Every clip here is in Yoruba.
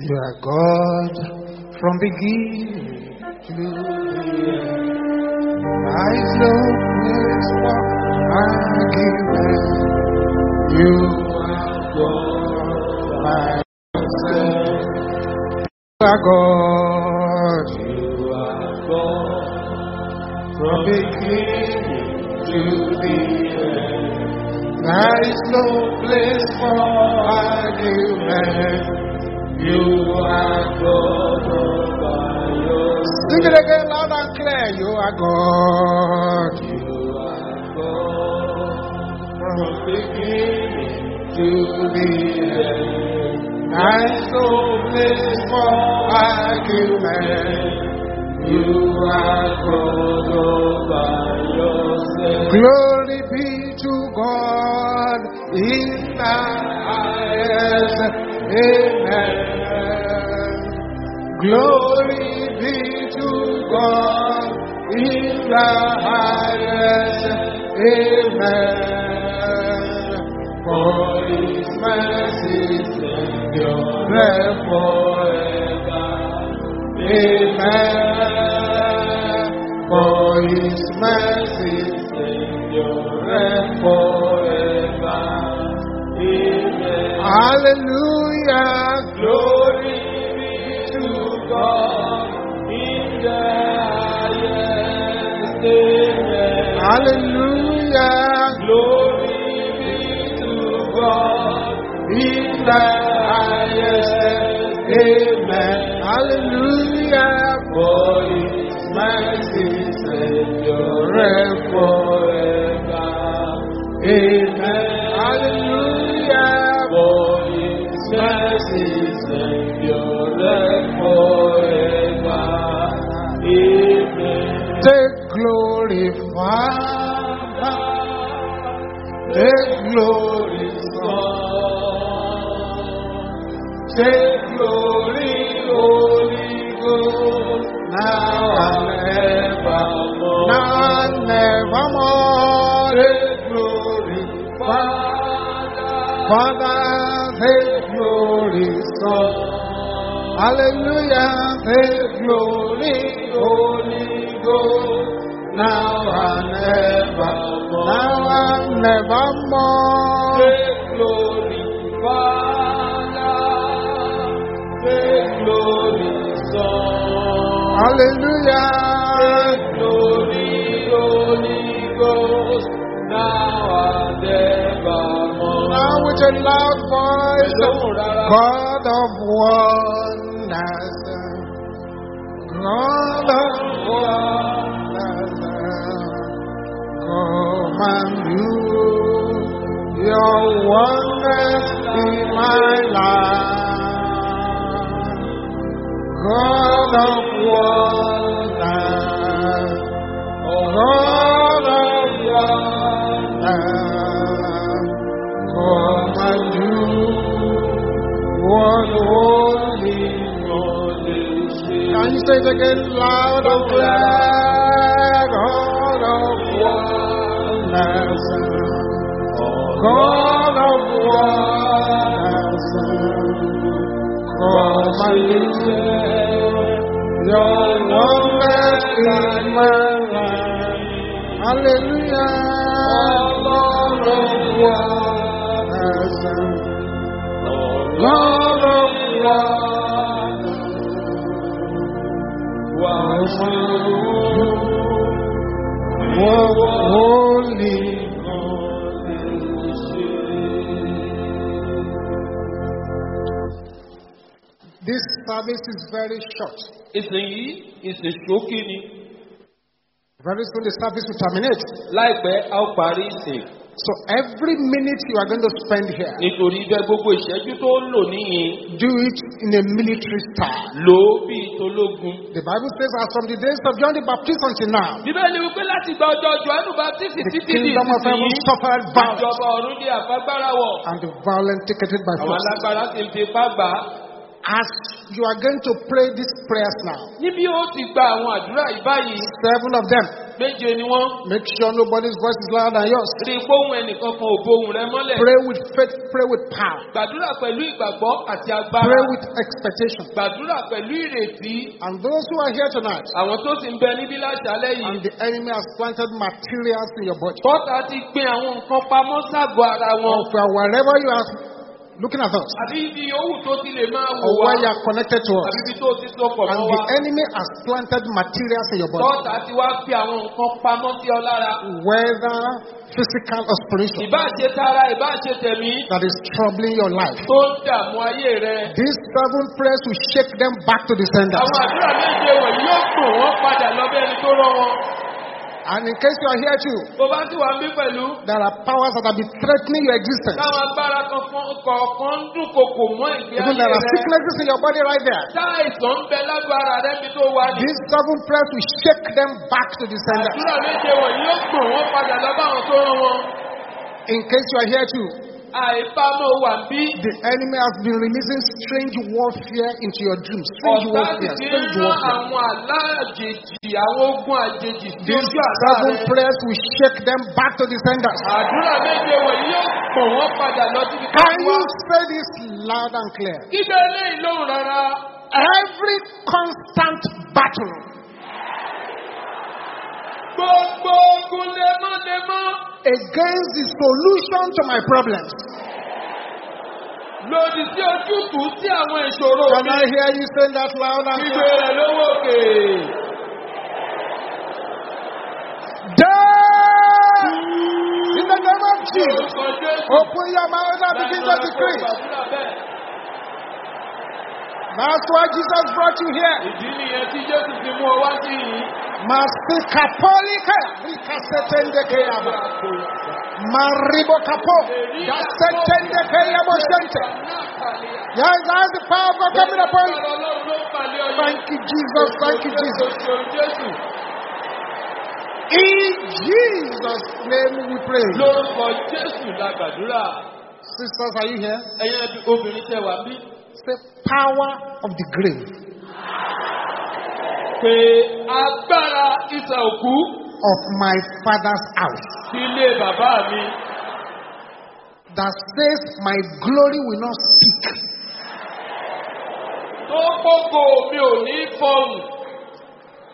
You are God from beginning to end. I know this for argument. You are God by yourself. You are God. You are God from beginning to the end. There is no place for argument. You are God all by yourself. Sing it again loud and clear. You are God. You are God from beginning to the end. There is no place for argument. You are God all by yourself. Glory be to God in the highest. Amen. Glory be to God in the highest. Amen. For His mercies endure forever. Amen. For His mercies endure forever. Amen. Hallelujah. Glory Hallelujah. Glory be to God in the highest. Amen. Hallelujah. For His mercies endure Hallelujah, take glory, Holy Ghost. Now and evermore. Now and evermore. Take glory, Father. Take glory, Son. Hallelujah. Take glory, Holy Ghost. Now and evermore. Now with a loud voice. God say it again loud and clear? God of wonders. God of wonders. Come and do your wonders in my life. Hallelujah. Lord of. Holy This service is very short. ìsìn yìí ìsìn ṣókí ni Very soon the service will terminate. láìpẹ́ a ó parí ìsìn So every minute you are going to spend here, nítorí bẹ́ẹ̀ gbogbo ìṣẹ́jú tó ń lò níyìn do it in a military style. lò ó tológun. The Bible says, as from the days of John the Baptist until now, bíbélì wípé láti gba ọjọ́ johannu baptist the títí di kingdom of heaven ìsinsìnyí suffered violence, ìjọba ọ̀run di àfagbára wọ̀ and the violent taken it by àwọn force. alágbára sì ń fi ipá gbà á. As you are going to pray these prayers now, níbi ó ti gba àwọn àdúrà yìí báyìí seven of them, méje ni wọ́n. Make sure nobody's voice is louder than yours. rí i pé ohun ẹnìkan kan ò bohùn rẹ mọ́lẹ̀. Pray with faith, pray with power, gbàdúrà pẹ̀lú ìgbàgbọ́ àti agbára. pray with expectation. gbàdúrà pẹ̀lú ìrètí. And those who are here tonight, àwọn tó sì ń bẹ níbí láṣálẹ́ and the enemy has planted materials in your body. bọ́tà ti gbin àwọn nǹkan pamọ́ ságọ́ ara wọn. Or for wherever you are looking at us, àbí ibi yòówù tó ti lè máa wò or wá. where you are connected to us, àbí ibi tó ti sọ̀pọ̀ and mọ́ the enemy has planted materials in your body, bọ́tà ti wá fi àwọn nǹkan pamọ́ sí ọ lára. whether physical or spiritual, tara tẹ̀mí. that is troubling your life. tó ń dààmú ayé rẹ. These seven prayers will shake them back to the sender. àwọn àdúrà méje wọ̀nyí yóò pò wọ́n padà lọ bí ẹni tó rán wọn. And in case you are here too, there are powers that have been threatening your existence. Even there are sicknesses in your body right there. These seven prayers will shake them back to the sender. wọn. In case you are here too, wà bí. the enemy has been releasing strange warfare into your dreams. Strange warfare, strange warfare. àwọn àlá àjèjì àwọn ogun àjèjì sí These ojú àlá seven prayers will shake them back to the senders. àdúrà méje wọ̀nyí yóò pò wọ́n padà lọ síbi tó Can you say this loud and clear? rárá. Every constant battle gbogbo ogun lemọ́lemọ́ against the solution to my problems. lòdì sí ojútùú sí àwọn ìṣòro Can mi. I hear you saying that loud and clear? rẹ̀ lówó òkè. Die! In the name of Jesus. Open your mouth and begin to decree. That's why Jesus brought you here. Ìdí nìyẹn tí Jésù ti mú ọ wá sí yìí. Rikasetendekeyaba. Maribokapo. Dasetendekeyabo shente. Yes, that's the power of God coming upon. Thank you, Jesus. Thank you, Jesus. In Jesus' name we pray. Lórúkọ Jésù la gbàdúrà. Sisters, are you here? Ẹ̀yin ẹbí obìnrin tẹ wá bí. Say power of the grave. Pé agbára ìsà òkú of my father's house ilé bàbá mi. that says my glory will not speak. Tó gbogbo mi ò ní fọhùn.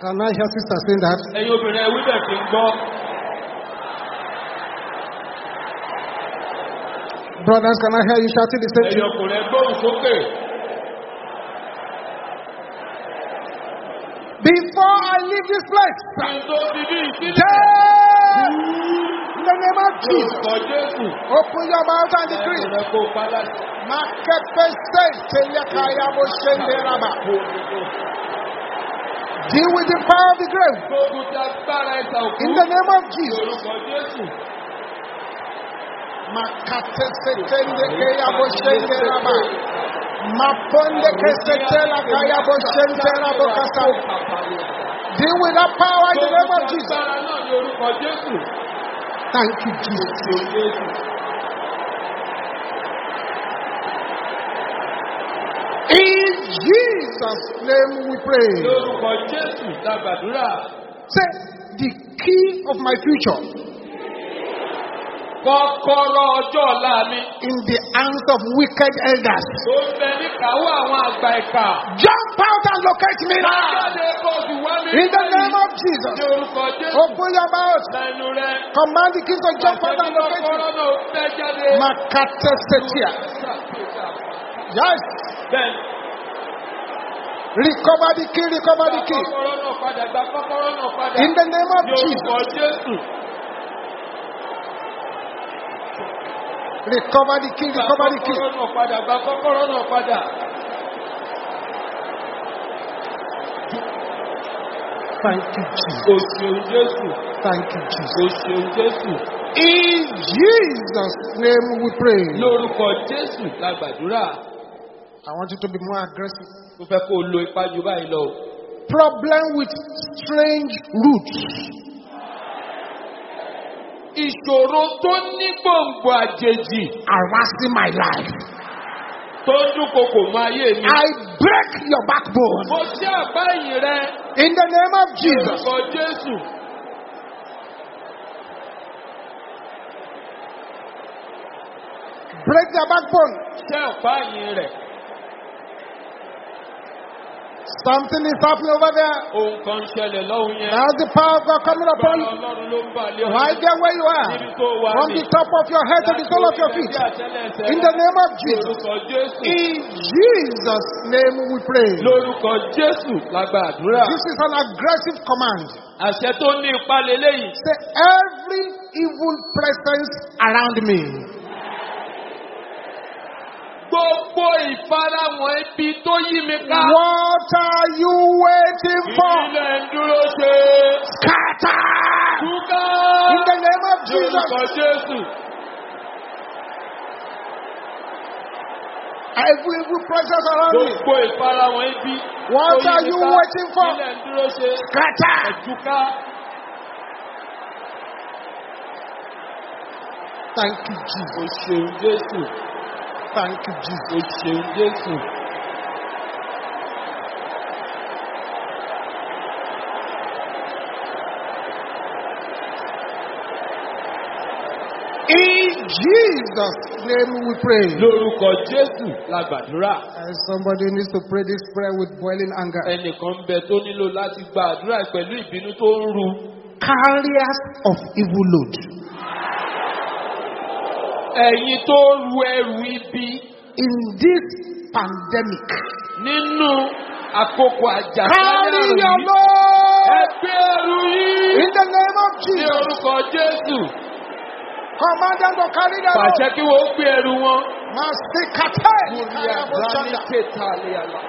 Can I hear sister saying that? Ẹ̀yin obìnrin ẹ̀wí bẹ̀ fi ń gbọ́. Brothers, can I hear you shouting the same thing? ọkùnrin ẹgbóhùn sókè. Before I leave this place, Kí n tó fi bí ìsílẹ̀. die in the name of Jesus. Lórúkọ Jésù. Open your mouth and decree. Ẹ̀yin kò padà sí. Makepese telekayabo shenderaba. Deal with the power of the grave Gbógun ti agbára ìsà òkú. in the name of Jesus. Lórúkọ Jésù. Makatese telekayabo shenderaba. Maponde kesetela kayabo shenderabo kasa. Deal with that power in the name of Jesus. Thank you, Jesus. In Jesus' name we pray. Say, the key of my future Kọ́kọ́rọ́ ọjọ́ ọ̀la mi. in the hands of wicked elders. Ń bẹ ní kàwọ́ àwọn àgbà ìkà. Jump out and locate me now. Jáde kóòtù wá mi. In the name of Jesus. Ní orúkọ Jésù. Open your mouth. Lẹ́nu rẹ̀. Command the king to jump out and locate me. Kọ́kọ́rọ́ náà fẹ́ jáde. Makate setia. Yes. Bẹ́ẹ̀ni. Recover the key, recover the key. kọ́kọ́rọ́ náà padà. Gba kọ́kọ́rọ́ náà padà. In the name of Ní orúkọ Jesus. Jésù. Recover the key, Gba recover the key. padà. Gba kọ́kọ́rọ́ náà padà. Thank you, Jesus. O ṣeun Jésù. Thank you, Jesus. O ṣeun Jésù. In Jesus' name we pray. Lórúkọ Jésù la gbàdúrà. I want you to be more aggressive. Mo fẹ́ kó o lo ipá ju báyìí lọ. Problem with strange roots. Ìṣòro tó ní gbòǹgbò àjèjì. Harassing my life. Tó dúnkokò mọ ayé mi. I break your backbone. Mo ṣe àbá rẹ. In the name of Jesus. Orúkọ Jésù. Break their backbone. Ṣé àbá rẹ̀? Something is happening over there. Ohun kan ń ṣẹlẹ̀ lọ́hùn yẹn. How's the power of God coming upon you? Ọlọ́run ló ń bà lé Right there where you are. From the top of your head to the sole of your feet. In the name of Jesus. In Jesus' name we pray. Lórúkọ Jésù la gba àdúrà. This is an aggressive command. Àṣẹ tó ní ipa lélẹ́yìn. Say every evil presence around me. Gbogbo ìfarahàn ibi tó yí mi ká. What are you waiting for? Ìbílẹ̀ ń dúró ṣe. Scatter! Túká. In the name of Jesus. Jésù. Every evil presence around me. Gbogbo ìfarahàn ibi. What are you waiting for? Ìbílẹ̀ ń dúró ṣe. Scatter! Ẹ̀túká. Thank you, Jesus. Ṣeun Jésù. Thank you, Jesus. O ṣeun Jésù. In Jesus' name we pray. Lórúkọ Jésù la gbàdúrà. And somebody needs to pray this prayer with boiling anger. Ẹnìkan bẹ tó nílò láti gba àdúrà pẹ̀lú ìbínú tó ń ru. Carriers of evil load. Ẹ̀yin tó ru ẹrù ibi In this pandemic, nínú àkókò àjàkálẹ̀ àrùn yìí. Ẹgbẹ́ ẹrù yìí. in the name of Ní Jesus. orúkọ Jésù. Command them to carry. Pàṣẹ kí wọ́n gbé ẹrù wọn. Masikate. Múlí àdáni kéta lé àlá.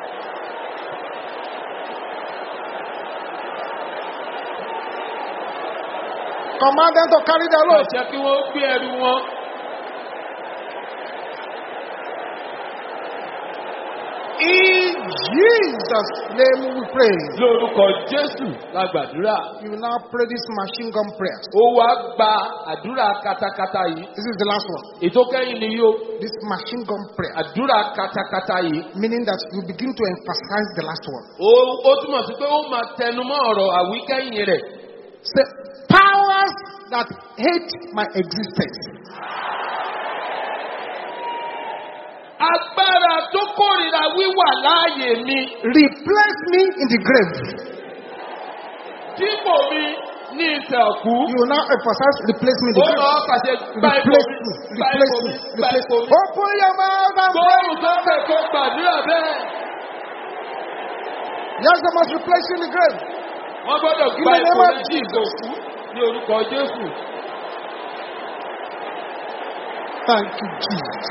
Command them to carry load. Pàṣẹ kí wọ́n gbé ẹrù wọn. In Jesus' name we pray. Lórúkọ Jésù la gbàdúrà. You now pray this machine gun prayer. Ó wá gba àdúrà katakata yìí. This is the last one. Ètò kẹ́yìn ni yóò. This machine gun prayer. Àdúrà katakata yìí. Meaning that you begin to emphasize the last one. Ó túmọ̀ sí pé ó máa tẹnumọ́ ọ̀rọ̀ àwíkẹ́yìn rẹ̀. Say, powers that hate my existence. Agbára tó kórìíra wíwà láàyè mi. Replace me in the grave. Dípò mi ní ìtẹ̀ ọ̀kú. You will now emphasize replace me in the Ó grave. lọ pàṣẹ Replace me. Replace me. Replace me. Open your mouth and pray. Gbóhùn sókè kó gbàdúrà bẹ́ẹ̀. Yes, they must replace you in the grave. Wọ́n gbọ́dọ̀ gba the ipò name of rẹ̀ ní ìtẹ̀ òkú ní orúkọ Jésù. Thank you, Jesus.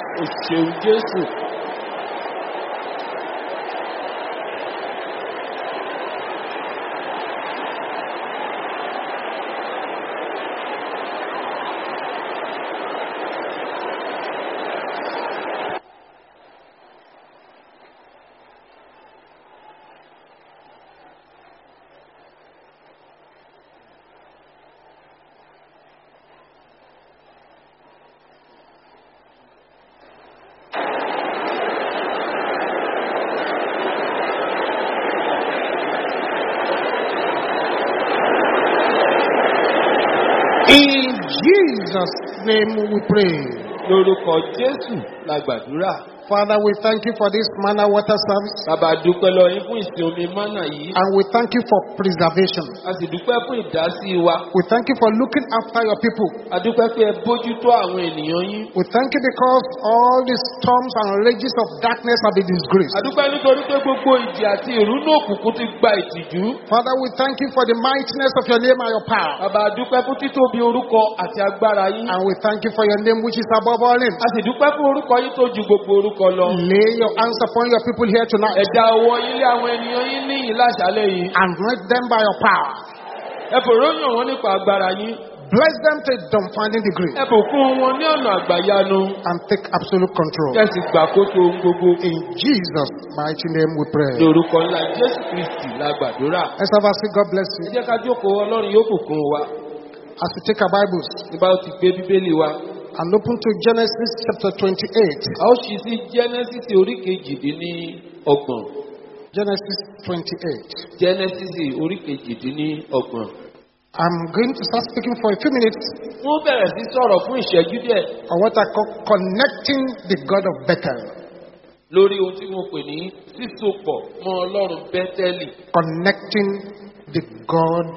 Lórúkọ Jésù la gbàdúrà. Father, we thank you for this manna water service. Bàbá dúpẹ́ lọ yín fún ìsìn omi mọ́nà yìí. And we thank you for preservation. A sì dúpẹ́ fún ìdásí wa. We thank you for looking after your people. A dúpẹ́ pé ẹ bójútó àwọn ènìyàn yín. We thank you because all the storms and rages of darkness have been disgraced. A dúpẹ́ nítorí pé gbogbo ìjì àti ìrúnú òkùnkùn ti gba ìtìjú. Father, we thank you for the mightiness of your name and your power. Bàbá dúpẹ́ fún títóbi orúkọ àti agbára yín. And we thank you for your name which is above all names. A sì dúpẹ́ fún orúkọ yín tó ju gbogbo orúkọ lọ. Lay your hands upon your people here tonight. Ẹ̀dá ọwọ́ yín lé àwọn ènìyàn yín ní ìlàṣálẹ̀ yìí. Anoint them by your power. Ẹ fòró yàn wọ́n nípa agbára yín. Bless them to dumbfounding degree. Ẹ bùkún wọn ní ọ̀nà àgbàyanu. And take absolute control. Kẹ́ sì gbàkóso ohun gbogbo. In Jesus' mighty name we pray. Lórúkọ ńlá Jésù Kristì la gbàdúrà. Have a say, God bless Ẹ you. jẹ́ ká jókòó Ọlọ́run yóò bùkún wa. As we take our Bibles Nígbà ó ti gbé Bíbélì wa. And open to Genesis chapter 28. A ó ṣí sí Genesis orí kejìdínní ọgbọ̀n. Genesis 28. Genesis orí kejìdínní ọgbọ̀n. I'm going to start speaking for a few minutes wọ́n bẹ̀rẹ̀ sí sọ̀rọ̀ fún ìṣẹ́jú díẹ̀ on what I call connecting the God of Bethel. lórí ohun tí mo pè ní sísopọ̀ mọ́ ọlọ́run bẹ́tẹ́lì Connecting the God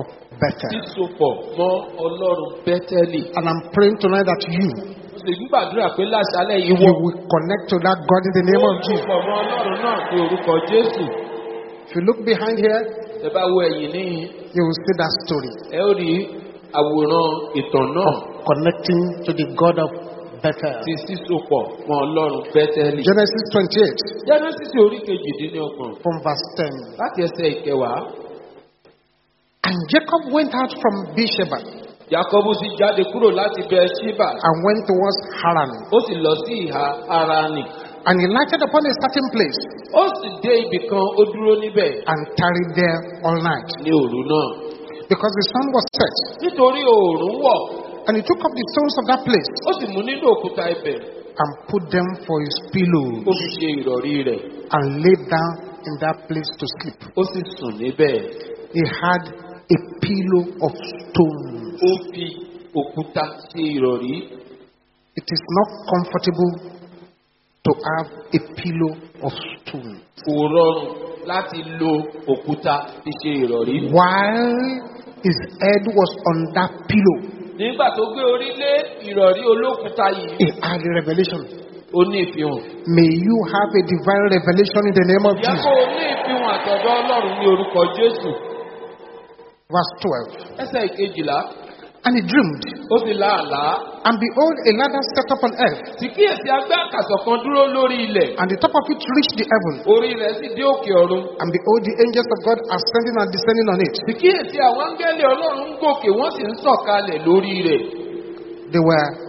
of Bethel. sísopọ̀ mọ́ ọlọ́run bẹ́tẹ́lì. And I'm praying tonight that you, mo sì ń gbàdúrà pé láṣálẹ̀ yìí you will connect to that God in the name of Jesus. sopọ̀ mọ́ ọlọ́run náà ní orúkọ jésù. If you look behind here, ẹ bá wo ẹ̀yìn níyìn you will see that story ẹ ó rí àwòrán ìtàn náà of connecting to the God of Bethel. ti sísopọ̀ mọ́ ọlọ́run bẹ́tẹ́lì. Genesis 28 Genesis orí kejìdínlọ́gbọ̀n from verse 10. láti ẹsẹ̀ ìkẹwàá. And Jacob went out from Beersheba Jacob sì jáde kúrò láti Ṣíbà. and went towards Haran. Ó sì lọ sí ìhà Harani. And he lighted upon a certain place Ó sì dé ibì kan ó dúró níbẹ̀ and tarried there all night ní òru náà. because the sun was set. Nítorí oòrùn wọ̀, And he took up the stones of that place ó sì mú nínú òkúta ibẹ̀. and put them for his pillow Ó fi ṣe ìrọ̀rí rẹ̀. and lay down in that place to sleep. Ó sì sùn níbẹ̀. He had pillow of stone. Ó fi òkúta ṣe ìrọ̀rí. It is not comfortable to have a pillow of stone. Kò rọrùn láti lo òkúta fi ṣe ìrọ̀rí. While his head was on that pillow, Nígbà tó gbé orí lé ìrọ̀rí olókùúta yìí, he had a revelation. ó ní ìfihàn. May you have a divine revelation in the name of Yẹ kó Jesus. o ní ìfihàn àtọ̀dọ̀ Ọlọ́run ní orúkọ Jésù. Verse 12. Ẹsẹ̀ ìkejìlá, And he dreamed, and behold, a ladder set up on earth, and the top of it reached the heaven. And behold, the angels of God ascending and descending on it. They were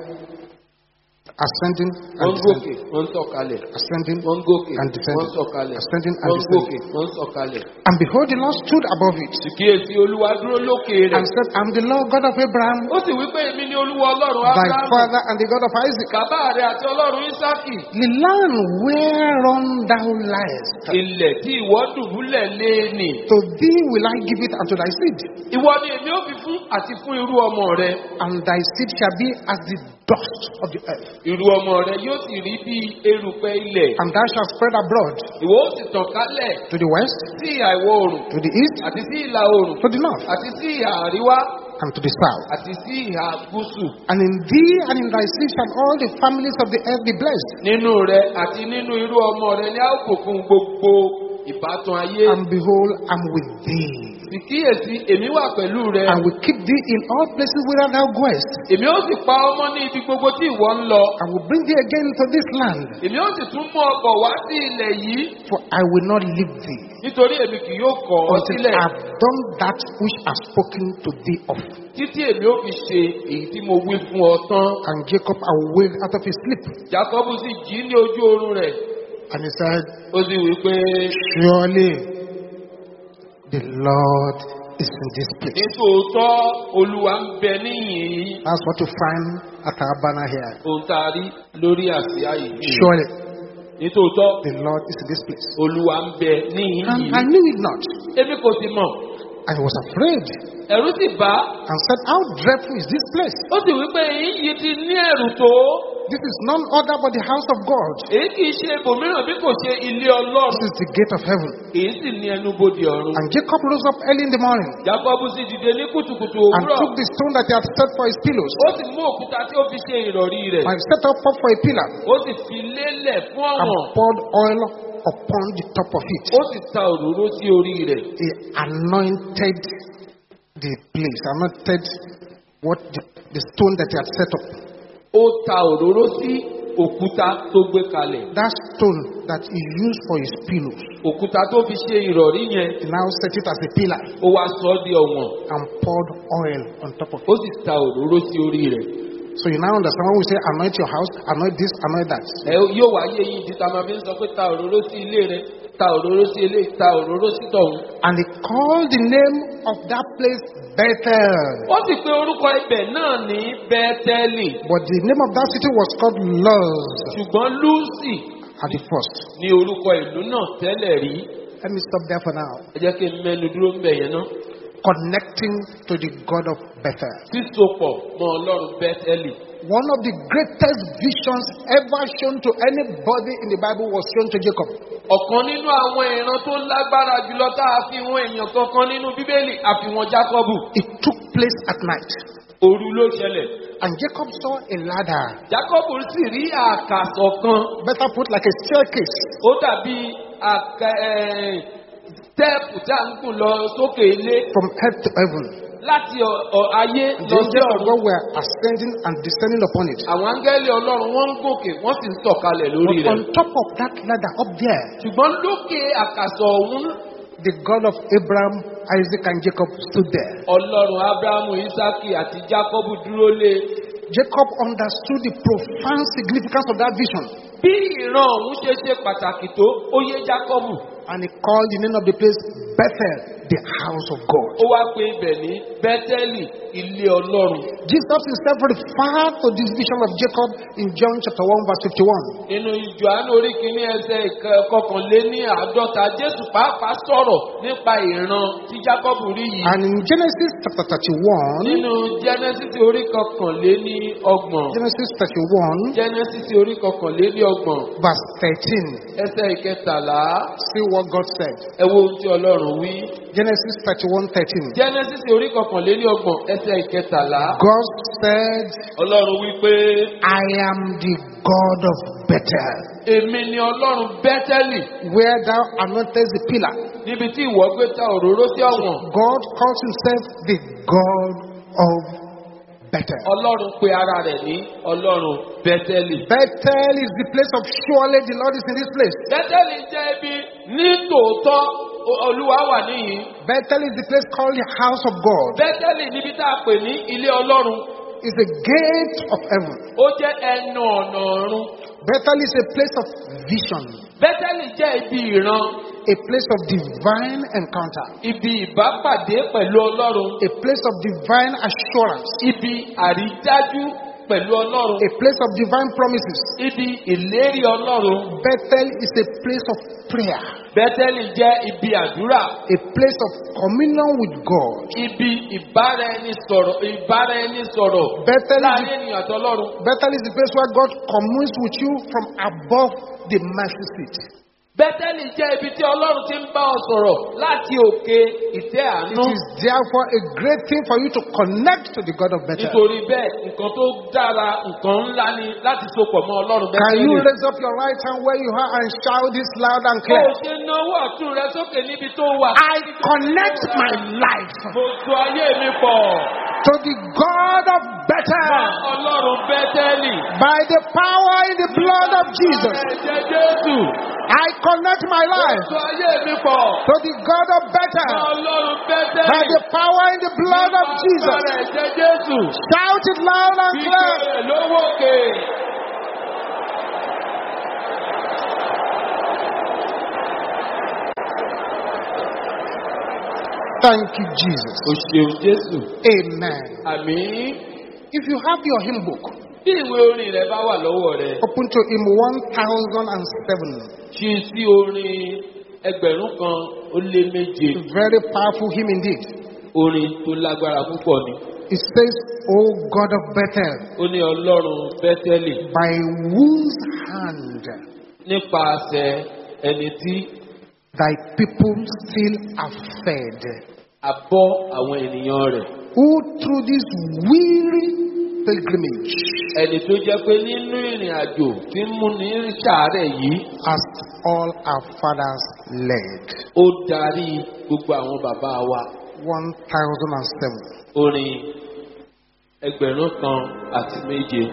ascending and descending. wọ́n sọ̀kalẹ̀. Ascending Wọ́n ń gòkè, and wọ́n descending. sọ̀kalẹ̀. Ascending and Wọ́n ń gòkè, descending. wọ́n ń sọ̀kalẹ̀. And behold, the Lord stood above it Sì kíyèsí Olúwa dúró lókè rẹ̀. and said, I'm the Lord God of Abraham, Ó sì wí pé èmi ni Olúwa Ọlọ́run thy father, and the God of Isaac. Bàbá rẹ̀ àti Ọlọ́run Ísákì. The land whereon thou liest, Ilẹ̀ tí ìwọ dùbúlẹ̀ lé nì. to thee will I give it unto thy seed, Ìwọ ni èmi ó fi fún àti fún irú ọmọ rẹ. and thy seed shall be as the dust of the earth. Irú ọmọ rẹ yóò sì rí bí erùpẹ̀ ilẹ̀. And thou shalt spread abroad. Ìwọ ó sì tàn kálẹ̀. To the west, sí ìhà ìwọ̀ oòrùn. To the east, àti sí ìlà oòrùn. To the north, àti sí ìhà àríwá. And to the south. àti sí ìhà gúúsù. And in thee and in thy seed shall all the families of the earth be blessed. Nínú rẹ àti nínú irú ọmọ rẹ ní àkókò gbogbo ìbátan ayé. And behold, I'm with thee, Sì kíyèsí èmi wà pẹ̀lú rẹ. and will keep thee in all places whither thou goest. Èmi ó sì pa ọmọ ní ibi gbogbo tí ìwọ ń lọ. I will bring thee again to this land, Èmi ó sì tún mú ọkọ̀ wá sí ilẹ̀ yìí. for I will not leave thee Nítorí èmi kì yóò kọ̀ ọ́ until sílẹ̀. I have done that which I have spoken to thee of. Títí èmi ó fi ṣe èyí tí mo wí fún ọ tán. And Jacob awake out of his sleep, Jákọ́bù sì jí ní ojú oorun rẹ̀. And he said, Surely the Lord is in this place. That's what you find at our banner here. Surely the Lord is in this place. And. I knew it not. I was afraid and said, How dreadful is this place? This is none other but the house of God. Èyí kì í ṣe ibòmíràn bí kò ṣe ilé Ọlọ́run. This is the gate of heaven. Èyí sì ní ẹnubodè ọ̀run. And Jacob rose up early in the morning Jákọ́bù sì dìde ní kùtùkùtù and took the stone that he had set for his pillows Ó sì mú òkúta tí ó fi ṣe ìrọ̀rí rẹ̀. and set up for a pillar Ó sì fi lélẹ̀ fún and poured oil upon the top of it. Ó sì ta òróró sí orí rẹ̀. He anointed the place, anointed what the, the stone that he had set up. Ó ta òróró sí òkúta tó gbé kalẹ̀. That stone that he used for his pillows, Òkúta tó fi ṣe ìrọ̀rí yẹn. he now set it as a pillar Ó wá sọ ọ́ di ọ̀wọ̀n. and poured oil on top of it. Ó sì ta òróró sí orí rẹ̀. So you now understand when we say anoint your house, anoint this, anoint that. Ẹ yóò wáyé yìí ta máa fi ń sọ pé ta òróró sí ilé rẹ̀. Ta òróró sí ilé, ta òróró sí tọ̀hún. And he called the name of that place Bethel. Ó sì pe orúkọ ibẹ̀ náà ní Bẹ́tẹ́lì. But the name of that city was called Luz Ṣùgbọ́n Lúsì at the first. ní orúkọ ìlú náà tẹ́lẹ̀ rí. Let me stop there for now. Ẹ jẹ́ kí n mẹ́nu dúró ń bẹ̀ yẹn náà. Connecting to the God of Bethel. sísopọ̀ mọ́ ọlọ́run bẹ́tẹ́lì. One of the greatest visions ever shown to anybody in the Bible was shown to Jacob. ọ̀kan nínú àwọn ìran tó lágbára jùlọ tá a fi wọn èèyàn kankan nínú bíbélì àfihàn jákọ́bù It took place at night. òru ló ṣẹlẹ̀. And Jacob saw a ladder, jákọ́bù sì rí àkàsọ̀ kan better put like a staircase, ó dàbí àkà ẹ̀, stẹ́ẹ̀pù tá à ń gùn lọ sókè ilé from earth to heaven. láti ayé lọ the sí angels of ọ̀run. God were ascending and descending upon it. àwọn áńgẹ́lì ọlọ́run wọ́n ń gòkè wọ́n sì ń sọ̀kalẹ̀ lórí But rẹ̀. on top of that ladder up there, ṣùgbọ́n lókè àkàsọ̀ ọ̀hún the God of Abraham, Isaac, and Jacob stood there. ọlọ́run abrahamu isaki àti jacobu dúró lé Jacob understood the profound significance of that vision. bí ìran ọ̀hún ṣe ṣe pàtàkì tó ó yé jacobu And he called the name of the place Bethel, the house of God. ó wá pé ibẹ̀ ní bẹ́tẹ́lì ilé ọlọ́run. Jesus himself referred to this vision of Jacob in John chapter 1 verse 51. nínú johannu orí kìíní ẹsẹ̀ ìkẹ- kọkànléní àádọ́ta jésù pàápàá sọ̀rọ̀ nípa ìran tí jacobu rí yìí. And in Genesis chapter 31, nínú genesis orí kọkànléní ọgbọ̀n. Genesis 31 genesis orí kọkànléní ọgbọ̀n. Verse 13, ẹsẹ̀ ìkẹtàlá what God said. ẹ wo ohun tí ọlọ́run wí. Genesis 31 13. genesis orí kọkànléní ọgbọ̀n ẹsẹ̀ ìkẹtàlá God said, ọlọ́run wí pé I am the God of Bethel, èmi ni ọlọ́run bẹ́tẹ́lì where thou anointest the pillar. níbi tí ìwọ gbé ta òróró sí ọ̀wọ̀n God calls himself the God of Bethel. Ọlọ́run pe ara rẹ̀ ní ọlọ́run bẹ́tẹ́lì. Bethel is the place of surely the Lord is in this place. bẹ́tẹ́lì jẹ́ ibi ní tòótọ́ olúwa wà níyìn. Bethel is the place called the house of God. bẹ́tẹ́lì níbi tá a pè ní ilé ọlọ́run It's the gate of heaven. ó jẹ́ ẹnu ọ̀nà ọ̀run. Bethel is a place of vision, bẹ́tẹ́lì jẹ́ ibi ìran. A place of divine encounter, ibi ìbápàdé pẹ̀lú ọlọ́run. A place of divine assurance, ibi àrídájú pẹ̀lú ọlọ́run a place of divine promises. ibi ìlérí ọlọ́run. Bethel is a place of prayer, bẹ́tẹ́lì jẹ́ ibi àdúrà a place of communion with God. ibi ìbáraẹnisọ̀rọ̀ ìbáraẹnisọ̀rọ̀ Bethel is, láàárín ènìyàn àtọlọ́run. Bethel is the place where God communes with you from above the mercy seat. Bẹ́tẹ́lì jẹ́ ibi tí ọlọ́run ti ń bá ọ sọ̀rọ̀ láti òkè ìtẹ́ àánú. It is therefore a great thing for you to connect to the God of Bethel. nítorí bẹ́ẹ̀ nǹkan tó dára nǹkan ńlá ni láti sopọ̀ mọ́ ọlọ́run Can bẹ́tẹ́lì. you raise up your right hand where you are and shout this loud and clear? o ṣe náwó ọ̀tún rẹ sókè níbi tó wà. I connect my life Mo so ayé mi pọ̀ to the God of Bethel ọlọ́run bẹ́tẹ́lì. by the power in the blood of Jesus. Ẹ̀jẹ̀ Jésù. Connect my life to the God of ọlọ́run by the power in the blood of Jesus. Shout it loud and clear. Thank you, Jesus. Amen. Àmín. If you have your hymn book, Bí ìwé orin rẹ bá wà lọ́wọ́ rẹ, open to hymn 1007. ṣí sí orin ẹgbẹ̀rún kan ó lé méje. Very powerful hymn indeed. Orin tó lágbára púpọ̀ ni. It says, O God of Bethel, Ó ní Ọlọ́run Bẹ́tẹ́lì by whose hand nípasẹ̀ ẹni tí thy people still are fed, a bọ́ àwọn ènìyàn rẹ̀. who through this weary pilgrimage Ẹni tó jẹ́ pé nínú ìrìn àjò tí ń mú ní ṣàárẹ̀ yìí, has all our fathers led. ó darí gbogbo àwọn bàbá wa. 1007. Orin ẹgbẹ̀rún kan àti méje.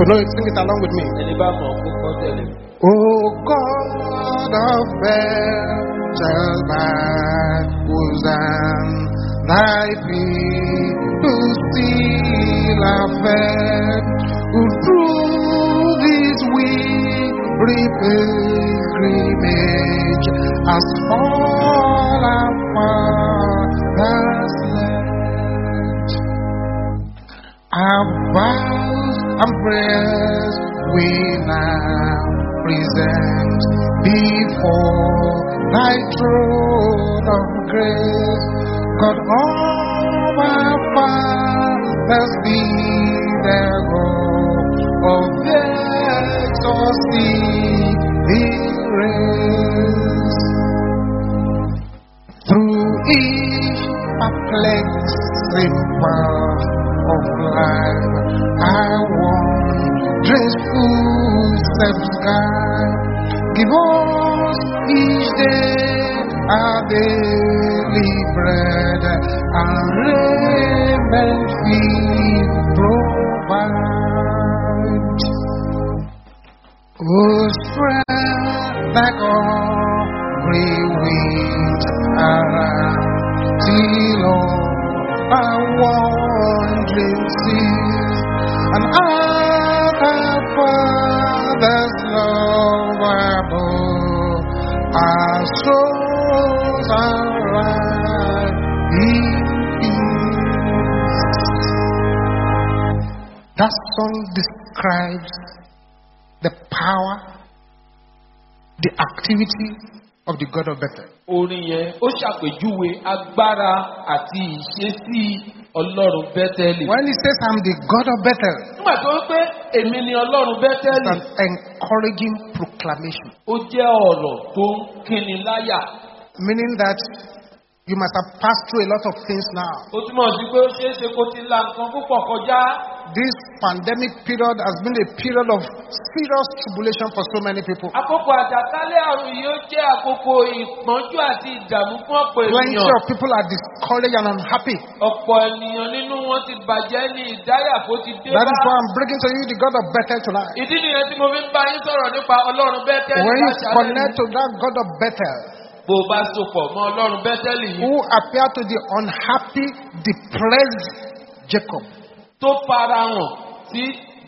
So know sing it along with me. Wow. Activity of the God of Bethel. orin yẹn ó ṣàpèjúwe agbára àti ìṣesí ọlọ́run bẹ́tẹ́lì. When he says, I'm the God of Bethel, nígbà tó ń pé èmi ni ọlọ́run it's bẹ́tẹ́lì an encouraging proclamation, ó jẹ́ ọ̀rọ̀ tó ń kíni láyà. meaning that you must have passed through a lot of things now. ó túmọ̀ sí pé ó ṣeé ṣe kó ti la nǹkan púpọ̀ kọjá. This pandemic period has been a period of serious tribulation for so many people. àkókò àjàkálẹ̀ àrùn yìí ó jẹ́ àkókò ìpọ́njú àti ìdààmú fún ọ̀pọ̀ Plenty of people are discouraged and unhappy. ọ̀pọ̀ ènìyàn nínú wọn ti bàjẹ́ ní ìdáyàfó ti dé That is why. I'm bringing to you the God of Bethel tonight. ìdí nìyẹn tí mo fi ń bá yín sọ̀rọ̀ nípa ọlọ́run bẹ́tẹ́lì When you connect to that God of Bethel, bó o bá sopọ̀ mọ́ ọlọ́run bẹ́tẹ́lì yìí. Who appeared to the unhappy, depressed Jacob, tó fara hàn sí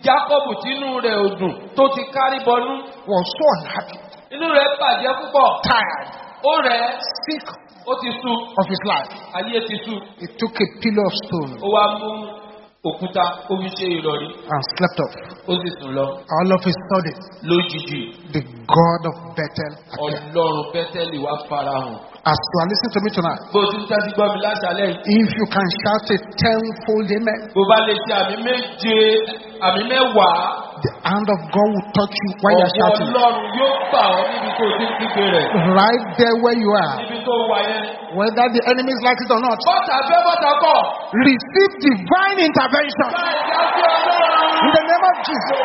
jákọ́bù tínú rẹ̀ ò dùn tó ti kárí bọnú. Was so unhappy, inú rẹ̀ bàjẹ́ púpọ̀. Tired, ó rẹ̀ sick ó ti sú of his life. ayé ti sú He took a pillow of stone. Ó wá mú òkúta ó fi ṣe ìrọ̀rí. And slept off. ó sì sùn lọ. All of a sudden, lójijì. The God of Bethel. Ọlọ́run bẹ́tẹ́lì wá fara hàn As you are listening to me tonight, bó o ti ń tẹ́tí gbọ́ mi láṣálẹ́ yìí. if you can shout a tenfold amen, bó bá lè ṣe àmì méje àmì mẹ́wàá the hand of God will touch you while you are ọ̀pọ̀ shouting. Right there where you are, whether the enemy is like it or not, receive divine intervention. In the name of Jesus.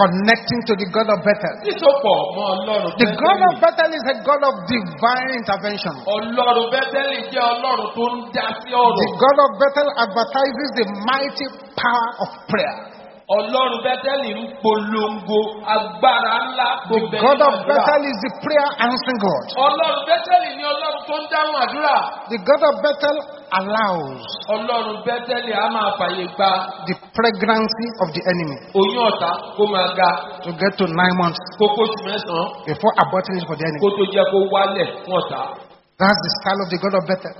Connecting to the God of Bethel. The God of. Bethel is a God of divine intervention. The. God of Bethel advertises the mighty power of prayer. ọlọ́run bẹ́tẹ́lì ń polongo agbára ńlá tó The bẹ God of. Bethel is the prayer answering God. ọlọ́run bẹ́tẹ́lì ni ọlọ́run tó ń dáhùn àdúrà. The God of Bethel allows ọlọ́run bẹ́tẹ́lì á máa fàyè gba the pregnancy of the enemy oyún ọ̀tá kó máa ga to get to nine months kókó oṣù mẹ́sàn-án before aborting it for the kó enemy. tó jẹ́ kó wálẹ̀ fún ọ̀tá. That's the style of the God of Bethel.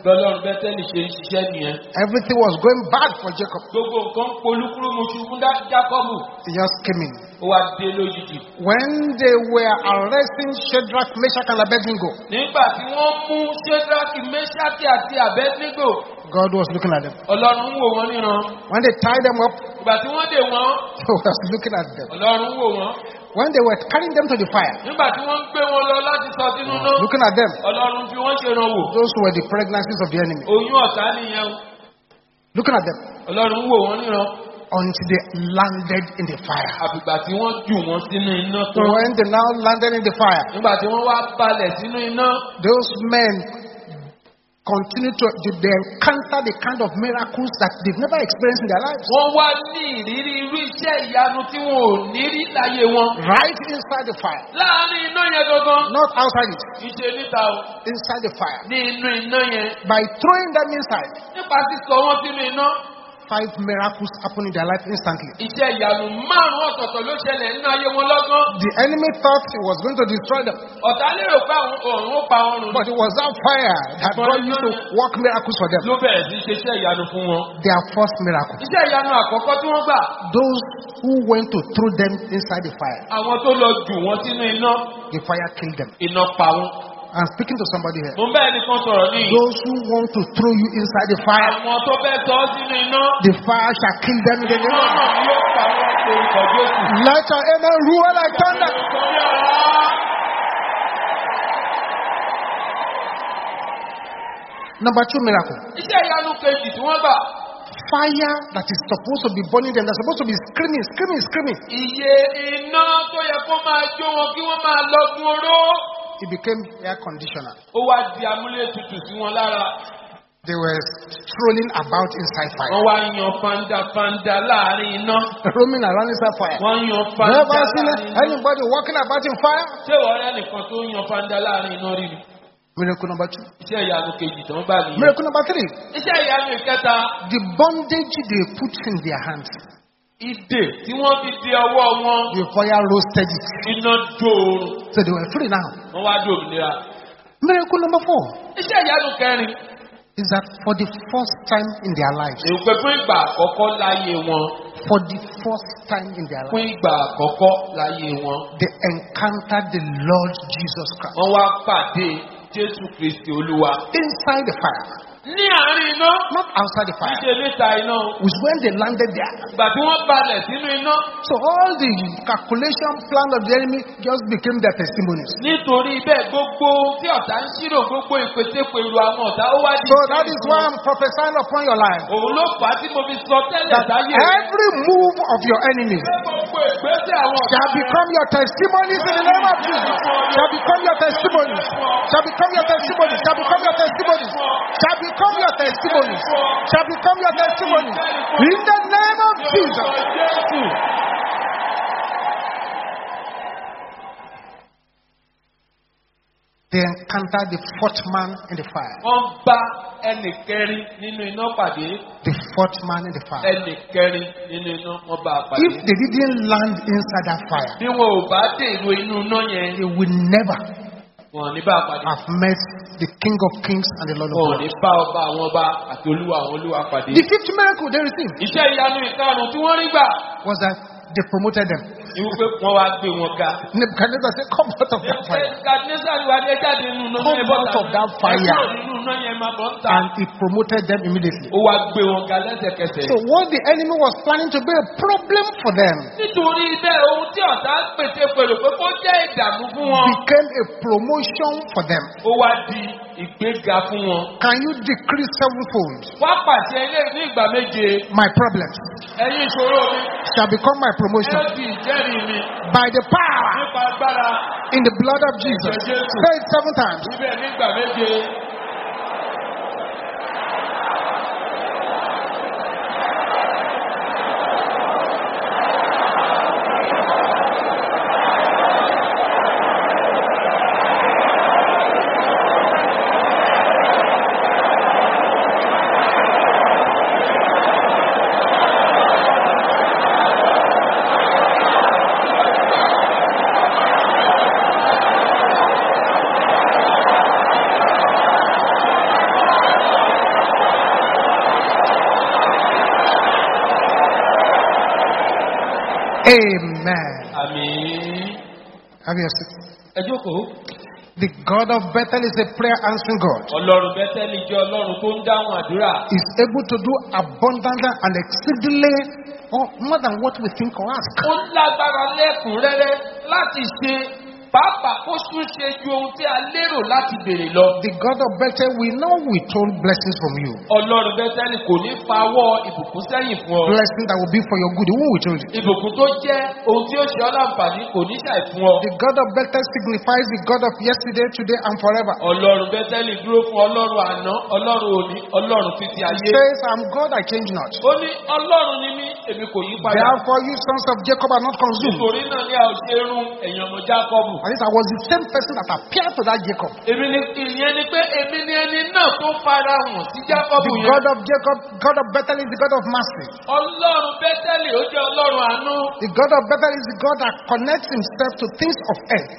Everything was going bad for Jacob. He just came in. When they were arresting Shadrach, Meshach, and Abednego, God was looking at them. When they tied them up, He was looking at them. when they were carrying them to the fire, looking at them, those were the pregnancies of the enemy. Looking at them. Until they landed in the fire. When they now landed in the fire, those men continue to they, encounter the kind of miracles that they've never experienced in their lives. Wọ́n wá ní ìrírí irú iṣẹ́ ìyanu tí wọn ò ní rí láyé wọn. Right inside the fire. Láàárín iná yẹn gangan. Not outside it. Ìṣe níta o. Inside the fire. Ní inú iná yẹn. By throwing them inside, Nípa sísọ wọn sínú iná. Five miracles happen in their life instantly. Iṣẹ́ ìyanu márùn-ún ọ̀tọ̀ọ̀tọ̀ ló ṣẹlẹ̀ nínú ayé wọn lọ́gán. The enemy thought he was going to destroy them, Ọ̀tá lérò pé àwọn ọ̀run ó pa wọn rùn. but it was that fire that God used to work miracles for them. Ló bẹ̀rẹ̀ sí ṣe iṣẹ́ ìyanu fún wọn. Their first miracle. Iṣẹ́ ìyanu àkọ́kọ́ tí wọ́n gbà. Those who went to throw them inside the fire, Àwọn tó lọ jù wọ́n sínú iná. the fire killed them. Iná pa wọ́n. I'm speaking to somebody here. Mo sọ̀rọ̀ ní. Those who want to throw you inside the fire, Àwọn tó fẹ́ sọ ọ́ sínú iná. the fire shall kill them in the name Iná of náà ni yóò pa wọ́n orúkọ Jésù. Let your amen rule like thunder. Number two miracle. Iṣẹ́ ìyanu kejì tí wọ́n gbà. Fire that is supposed to be burning them, they're supposed to be screaming, screaming, screaming. Iye iná tó yẹ kó máa jó wọn kí wọ́n máa lọ́gun oró. It became air conditioner. Ó wá di amúlétutù sí wọn lára. They were strolling about inside fire, Wọ́n wá yan fandafanda láàárín iná. roaming around inside fire. Wọ́n yan fanda Never seen láàárín iná. anybody walking about in fire. Ṣé ìwọ rẹ̀ nìkan tó yan fanda láàárín iná rí ni? Miracle number two. Iṣẹ́ ìyanu kejì tó ń gbà nìyẹn. Miracle number three. Iṣẹ́ ìyanu ìkẹta. The bondage they put in their hands, Ìdè tí wọ́n fi di ọwọ́ wọn. the fire roasted it. Iná dòòrùn. So they were free now. Wọ́n wá di òmìnira. Miracle number four Iṣẹ́ ìyanu kẹrin. is that for the first time in their lives, pé fún ìgbà àkọ́kọ́ láyé wọn. for the first time in their lives, Fún ìgbà àkọ́kọ́ láyé wọn. they encountered the Lord Jesus Christ Wọ́n wá pàdé Jésù Kristi Olúwa. inside the fire, Ní àárín iná. not outside the fire. Níṣe níta iná. Was when they landed there. Ìgbà tí wọ́n balẹ̀ sínú iná. So all the calculation plan of the enemy just became their testimonies. Nítorí bẹ́ẹ̀ gbogbo tí ọ̀tá ń ṣírò gbogbo ìpèsèpèrò àwọn ọ̀tá ó wá di. So that is why I'm prophesying upon your life Òun ló fà á tí mo fi sọ tẹ́lẹ̀ that sáyé. every move of your enemy Pé gbogbo ìgbésẹ̀ àwọn ọ̀tá shall become your testimonies in the name of Jesus. Shall become your testimonies. Shall become your testimonies. Shall become your testimonies. Shall become your testimonies. Shall become your testimonies. In the name of Jesus. They encountered the fourth man in the fire. Wọ́n bá ẹnì kẹrin nínú iná pàdé. The fourth man in the fire. Ẹnì kẹrin nínú iná wọ́n bá a pàdé. If they didn't land inside that fire, Bí wọn ò bá dé ìlú inú iná yẹn, they would never wọn ò ní bá a pàdé. have met the King of Kings and the Lord of Wọn ò Lords. ní bá ọba àwọn ọba àti olúwa àwọn olúwa pàdé. The fifth miracle they received Iṣẹ́ ìyanu ìkarùn-ún tí wọ́n rí gbà. was that they promoted them. Wípé wọ́n wá gbé wọn ga. Nebuchadnezzar said, Come out of that fire. Kàdínísàrí wa ní ẹjáde nínú iná Come out of that fire. And he promoted them immediately. Ó wá gbé wọn ga lẹ́sẹ̀kẹsẹ̀. So, what the enemy was planning to be a problem for them Nítorí bẹ́ẹ̀ ohun tí ọ̀tá pèsè pèrò pé kó jẹ́ ìdààmú fún wọn. became a promotion for them. Ó wá di ìgbéga fún wọn. Can you decree sevenfold? Wá pàṣẹ ilé ní ìgbà méje. My problems Ẹ̀yin ìṣòro mi. shall become my promotion di ìjẹ́rìí mi. by the power Nípa agbára in the blood of Jesus. Say it seven times. ibẹ̀ nígbà méje. Amen. Àmín. Have your seat. Ẹ jókòó. The God of Bethel is a prayer answering God. Ọlọ́run Bẹ́tẹ́lì jẹ́ Ọlọ́run tó ń dáhùn àdúrà. Is able to do abundantly and exceedingly or more than what we think or ask. Ó lágbára lẹ́kùnrẹ́rẹ́ láti ṣe pàápàá kó tún ṣe ju ohun tí a lérò láti béèrè lọ. The God of Bethel will not withhold blessings from you. ọlọ́run bẹ́tẹ́lì kò ní fawọ́ ìbùkún sẹ́yìn fún ọ. Blessing that will be for your good. He won't withhold it. ìbùkún tó jẹ́ ohun tí ó ṣe ọ́ láǹfààní kò ní ṣàì fún ọ. The God of Bethel signifies the God of yesterday, today, and forever. ọlọ́run bẹ́tẹ́lì dúró fún ọlọ́run àná ọlọ́run òní ọlọ́run títí He ayé. says, I'm God, I change not. ó ní ọlọ́run ni mí èmi kò yí padà. Therefore, you sons of Jacob are not consumed. nítorí náà ni a ò ṣe run ẹ̀yàn ọmọ jákọ́bù. At least I was the same person that appeared to that Jacob. èmi ni ìyẹn ni pé èmi ni ẹni náà tó fara hàn sí jákọ́bù The. God of Jacob, God of Bethel is the God of mercy. ọlọ́run bẹ́tẹ́lì ó jẹ́ ọlọ́run àánú. The God of Bethel is the God that connects himself to things of earth.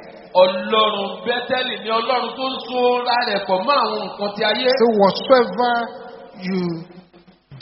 ọlọ́run bẹ́tẹ́lì ni ọlọ́run tó ń so ra rẹ̀ pọ̀ mọ́ àwọn nǹkan ti ayé. So whatsoever you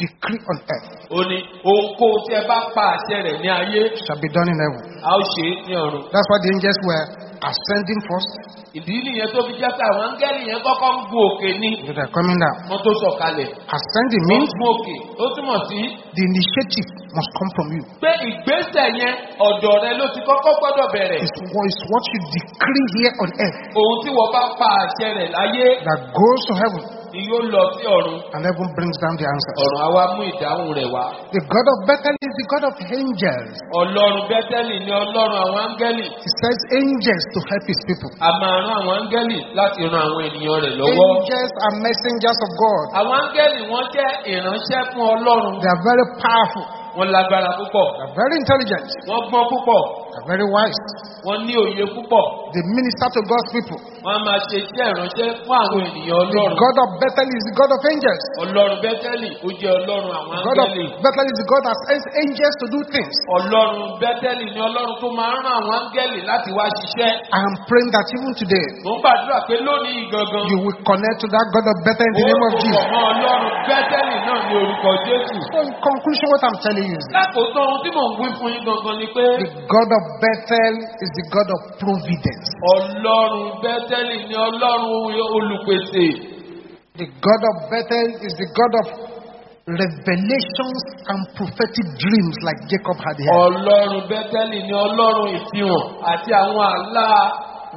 decree on earth ó ní ohunkóhun tí ẹ bá pa àṣẹ rẹ̀ ní ayé shall be done in heaven. a ó ṣe é ní ọ̀run. That's why the angels were ascending first, ìdí nìyẹn tó fi jẹ́ pé àwọn áńgẹ́lì yẹn kọ́kọ́ ń gun òkè ní they were coming down. wọ́n tó sọ̀kalẹ̀. Ascending wọ́n means gun òkè ó túmọ̀ sí the initiative must come from you. pé ìgbésẹ̀ yẹn ọ̀dọ̀ rẹ ló ti kọ́kọ́ gbọ́dọ̀ bẹ̀rẹ̀. It's what, what you decree here on earth ohun tí wọ́n bá pa àṣẹ rẹ̀ láyé that goes to heaven ni yóò lọ sí ọ̀run. and heaven brings down the answers. ọ̀run á wá mú ìdáhùn rẹ̀ wá. The God of Bethel is the God of angels. ọlọ́run bẹ́tẹ́lì ni ọlọ́run àwọn áńgẹ́lì. He sends angels to help his people. a máa rán àwọn áńgẹ́lì láti ran àwọn ènìyàn rẹ̀ lọ́wọ́. Angels are messengers of God. àwọn áńgẹ́lì wọ́n jẹ́ ìránṣẹ́ fún ọlọ́run. They are very powerful. wọ́n lágbára púpọ̀. They are very intelligent. wọ́n gbọ́n púpọ̀. Very wise. wọ́n ní òye púpọ̀. They minister to God's people. wọ́n máa ṣe iṣẹ́ ìránṣẹ́ fún àwọn ènìyàn The ọlọ́run. God of Bethel is the God of angels. ọlọ́run bẹ́tẹ́lì ó jẹ́ ọlọ́run àwọn The God of áńgẹ́lì. Bethel is the God that sends angels to do things. ọlọ́run bẹ́tẹ́lì ni ọlọ́run tó máa ń rán àwọn áńgẹ́lì láti wá ṣiṣẹ́. I am praying that even today mo ń gbàdúrà pé lónìí gangan. you will connect to that God of Bethel in the name of Jesus. mọ ọlọ́run bẹ́tẹ́lì náà ní orúkọ jésù. So in conclusion, what I'm telling you is lákòótán ohun tí mò ń wí fún yín gangan ni pé the God of Bethel is the God of providence. ọlọ́run bẹ́tẹ́lì ni ọlọ́run olùpèsè. The God of Bethel is the God of revelations and prophetic dreams like Jacob had here. ọlọ́run bẹ́tẹ́lì ni ọlọ́run ìfihàn àti àwọn àlá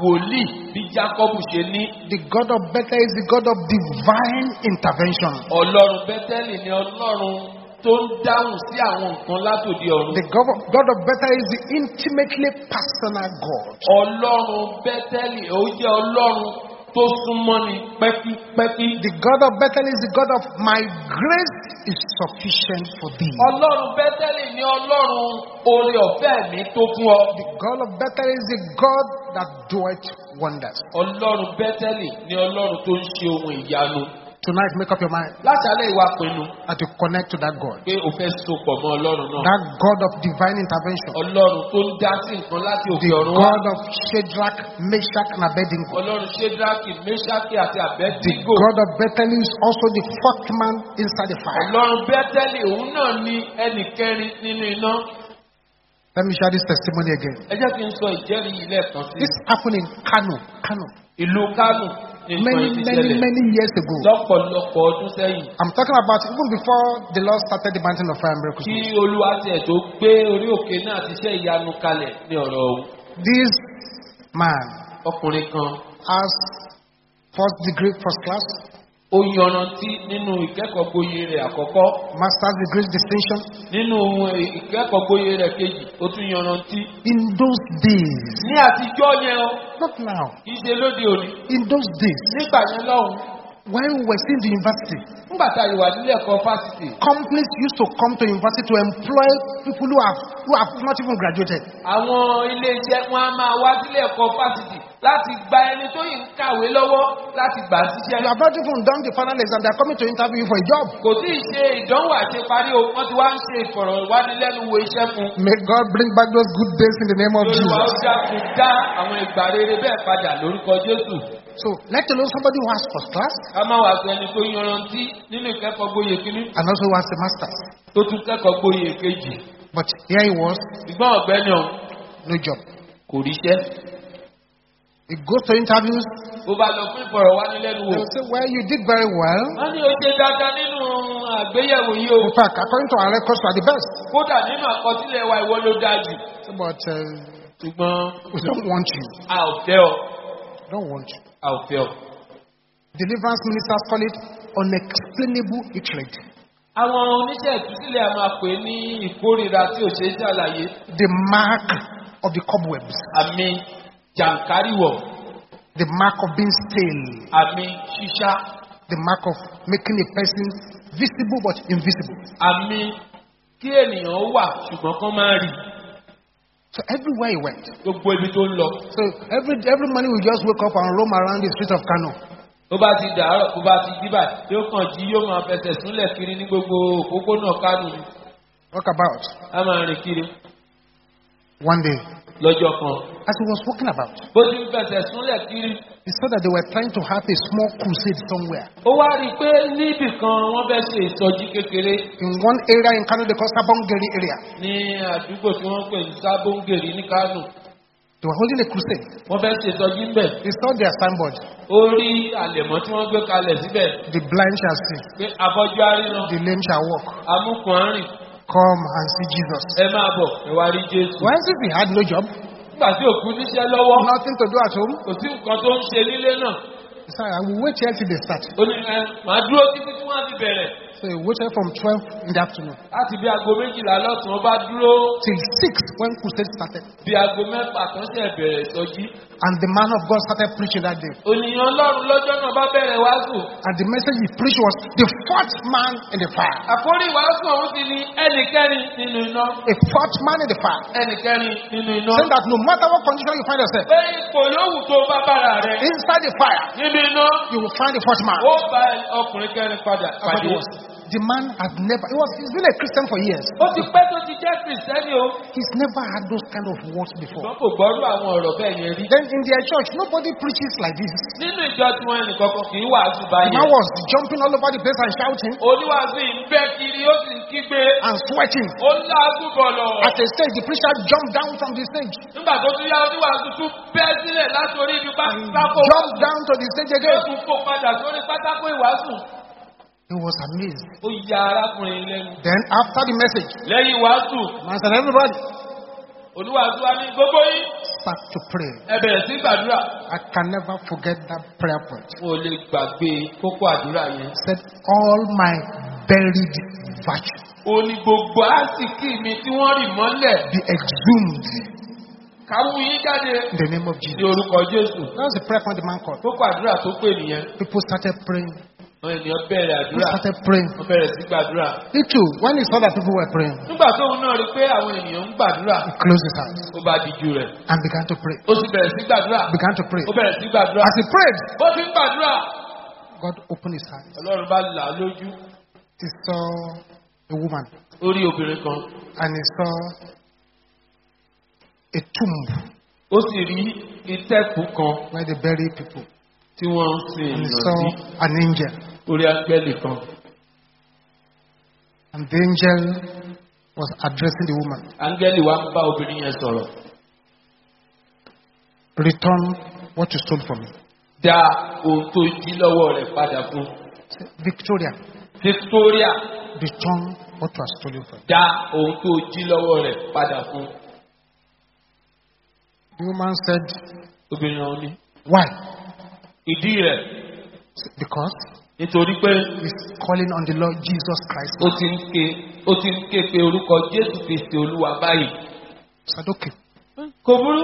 wòlíì bí jákọ́bù ṣe ní. The God of Bethel is the God of divine intervention. ọlọ́run bẹ́tẹ́lì ni ọlọ́run tó ń dáhùn sí àwọn nǹkan látòdì ọ̀run. The God of, God of Bethel is the intimately personal God. ọlọ́run bẹ́tẹ́lì ó jẹ́ ọlọ́run tó súnmọ́ ni pẹ́kípẹ́kí. The God of Bethel is the God of my grace is sufficient for thee. ọlọ́run bẹ́tẹ́lì ni ọlọ́run oore ọ̀fẹ́ mi tó fún ọ. The God of Bethel is the God that doeth wonders. ọlọ́run bẹ́tẹ́lì ni ọlọ́run tó ń ṣe ohun ìyanu. Tonight, make up your mind látàlẹ́ ìwà pinnu that you connect to that God. pé o fẹ́ sopọ̀ mọ́ ọlọ́run náà. That God of divine intervention. ọlọ́run tó ń dá sí nǹkan láti òkè The ọ̀run. God of Shadrach, Meshach, and Abednego. ọlọ́run àti The. God of Bethel is also the fourth man inside the fire. ọlọ́run bẹ́tẹ́lì òun náà ni ẹnì kẹrin nínú iná. Let me share this testimony again. ẹ jẹ́ kí n sọ ìjẹ́rìí yìí lẹ́ẹ̀kan sí. This happened in Kano, Kano, ìlú nǹkan many, many, many years ago. lọ́pọ̀lọpọ̀ ọdún sẹ́yìn. I'm talking about even before the Lord started the mountain of fire and miracles. kí olúwa tiẹ̀ tó gbé orí òkè náà ti ṣe ìyanu kalẹ̀ ní ọ̀rọ̀ òun. This man ọkùnrin kan has first degree, first class, ó yanrantí nínú ìkẹ́kọ̀ọ́ gboyè rẹ̀ àkọ́kọ́. Master's degree distinction. nínú ìkẹ́kọ̀ọ́ gboyè rẹ̀ kejì ó tún yanrantí. In those days, ní àtijọ́ yẹn o. Not now, kì í ṣe lóde òní. In those days, nígbà yẹn lọ́hùn when we were still in the university, nígbà tá a yìí wà nílé ẹ̀kọ́ fásitì companies used to come to university to employ people who have who have not even graduated. àwọn ilé iṣẹ́ wọn á máa wá sílé ẹ̀kọ́ fásitì láti gba ẹni tó yìí ń kàwé lọ́wọ́ láti gbà á You síṣẹ́. have not even done the final exam. They are coming to interview you for a job. kò tí ì ṣe ìdánwò àṣeparí o wọ́n ti wá ń ṣe ìfọ̀rọ̀wánilẹ́nuwò iṣẹ́ fún. May God bring back those good days in the name of Olúwa ó Jesus. dákun dá àwọn ìgbà rere bẹ́ẹ̀ padà lórúkọ Jésù. So let alone somebody who has first class ká má wàá sọ ẹni tó yanrantí nínú ìkẹ́kọ̀ọ́ gboyè kínní and also who has a master's. tó tún kẹ́kọ̀ọ́ gboyè kejì. But here he was, ṣùgbọ́n ọ̀gbẹ́ni ọ̀hún no job. kò ríṣẹ́. He goes to interviews. bó bá lọ fún ìfọ̀rọ̀wánilẹ́nuwò. They will say, Well, you did very well. wọ́n ní o ṣe dáadáa nínú àgbéyẹ̀wò yìí o. In fact, according to our records, you are the best. kódà nínú àkọsílẹ̀ wa ìwọ ló dáa jù. But uh, ṣùgbọ́n We don't want you. a ò fẹ́ ọ Don't want you. A ò fẹ́ ọ. Deliverance ministers call it unexplainable hatred. àwọn oníṣẹ́ ìtúsílẹ̀ a máa pè é ní ìkórìíra tí ò ṣeé ṣàlàyé The mark of the cobwebs. àmì jàǹkáríwọ̀ The mark of being stale. àmì ṣíṣá The mark of making a person visible but invisible. àmì kí ènìyàn wà ṣùgbọ́n kán máa rí So everywhere he went. gbogbo ibi tó ń lọ. So every every morning we just wake up and roam around the street of Kano. tó bá ti dàárọ̀ tó bá ti díbà yóò kàn jí yóò máa fẹsẹ̀ súnlẹ̀ kiri ní gbogbo òpópónà kánò ni Walk about. a máa rìn kiri One day, lọ́jọ́ kan. As he was walking about, bó ti ń fẹsẹ̀ súnlẹ̀ kiri he saw that they were trying to have a small crusade somewhere. ó wá rí i pé níbì kan wọ́n fẹ́ ṣe ìsọjí kékeré In one area in Kano, they call Sabongeri area. ní àdúgbò tí wọ́n pè ní sábóńgèrè ní kánò They were holding a crusade. wọ́n fẹ́ ṣe ìsọjí ńbẹ̀ He saw their signboard. ó rí àlẹ̀mọ́ tí wọ́n gbé kalẹ̀ síbẹ̀ The blind shall see, pé afọ́jú aríran the lame shall walk. amúkùn arìn Come and see Jesus. ẹ máa bọ̀ ẹ wá rí jésù. Why is it he had no job? Nígbà tí òkú níṣẹ́ lọ́wọ́ Nothing to do at home? kò sí nǹkan tó ń ṣe nílé náà said, I will wait here till they start. ó ní ẹ màá dúró títí tí wọ́n á ti bẹ̀rẹ̀ So he waited from 12 in the afternoon láti bí aago méjìlá lọ́sàn-án bá dúró till 6 when crusade started. bí aago mẹ́fà tó ṣẹ̀ bẹ̀rẹ̀ ìsọjí. And the man of God started preaching that day. ònìyàn ọlọ́run lọ́jọ́ náà bá bẹ̀rẹ̀ wàásù. And the message he preached was the fourth man in the fire. àkórí wàásù ọ̀hún ti ní ẹnìkẹ́rin nínú iná. A fourth man in the fire. ẹnìkẹ́rin nínú iná. Saying that no matter what condition you find yourself, pé ipò yòówù tó bá bára rẹ̀ inside the fire, nínú iná you will find the fourth man. ó bá ọkùnrin kẹrin padà pàdé. The man had never, he was, he's been a Christian for years. ó ti pẹ́ tó ti jẹ́ kìrìsìtẹ́nì o. He's never had those kind of words before. ṣùgbọ́n kò gbọ́rú àwọn ọ̀rọ̀ bẹ́ẹ̀ yẹn rí. Then in their church, nobody preaches like this. nínú ìjọ tí wọ́n ẹnì kankan kì í wàásù The báyẹn. man was jumping all over the place and shouting oníwàásù yìí ń bẹ́ kiri ó sì ń kígbe. and sweating. ó ń bọ̀lọ̀. At a stage, the preacher jumped down from the stage, nígbà tó tún yá oníwàásù tún bẹ́ sílẹ̀ láti orí ibi pátákó jumped down to the stage again. tún fò padà sórí pátákó ìwàásù. He was amazed. ó ya arákùnrin lẹ́nu. Then after the message, lẹ́yìn ìwàásù man said, everybody oníwàásù wa ní gbogbo yín start to pray. ẹ bẹ̀rẹ̀ sí gbàdúrà. I can never forget that prayer point. mo lè gbàgbé kókó àdúrà yẹn. Said, all my buried virtue ó ní gbogbo àsìkí mi tí wọ́n rì mọ́lẹ̀ be exhumed káwú yín jáde in the name of ní Jesus. orúkọ jésù. That was the prayer point the man called. kókó àdúrà tó pè nìyẹn. People started praying. Àdúrà. started praying. He too, when he saw that people were praying, he closed his eyes and began to pray. Began to pray. As he prayed, God opened his eyes. He saw a woman and he saw a tomb ó sì rí kan where they bury people. tí wọ́n ń sin And he saw an angel. Orí áńgẹ́lì kan. And the angel was addressing the woman. áńgẹ́lì wa ń bá obìnrin yẹn sọ̀rọ̀. Return what you stole from me. dá ohun tó jí lọ́wọ́ rẹ̀ padà fún. Victoria, victoria return what you have stolen from me. dá ohun tó jí lọ́wọ́ rẹ̀ padà fún. The woman said, obìnrin ọ̀hún ni. Why? ìdí rẹ̀ Because nítorí pé he's calling on the Lord Jesus Christ. ó ti ń ké ó ti ń ké pe orúkọ jésù kristi olúwa báyìí. Okay. kò burú.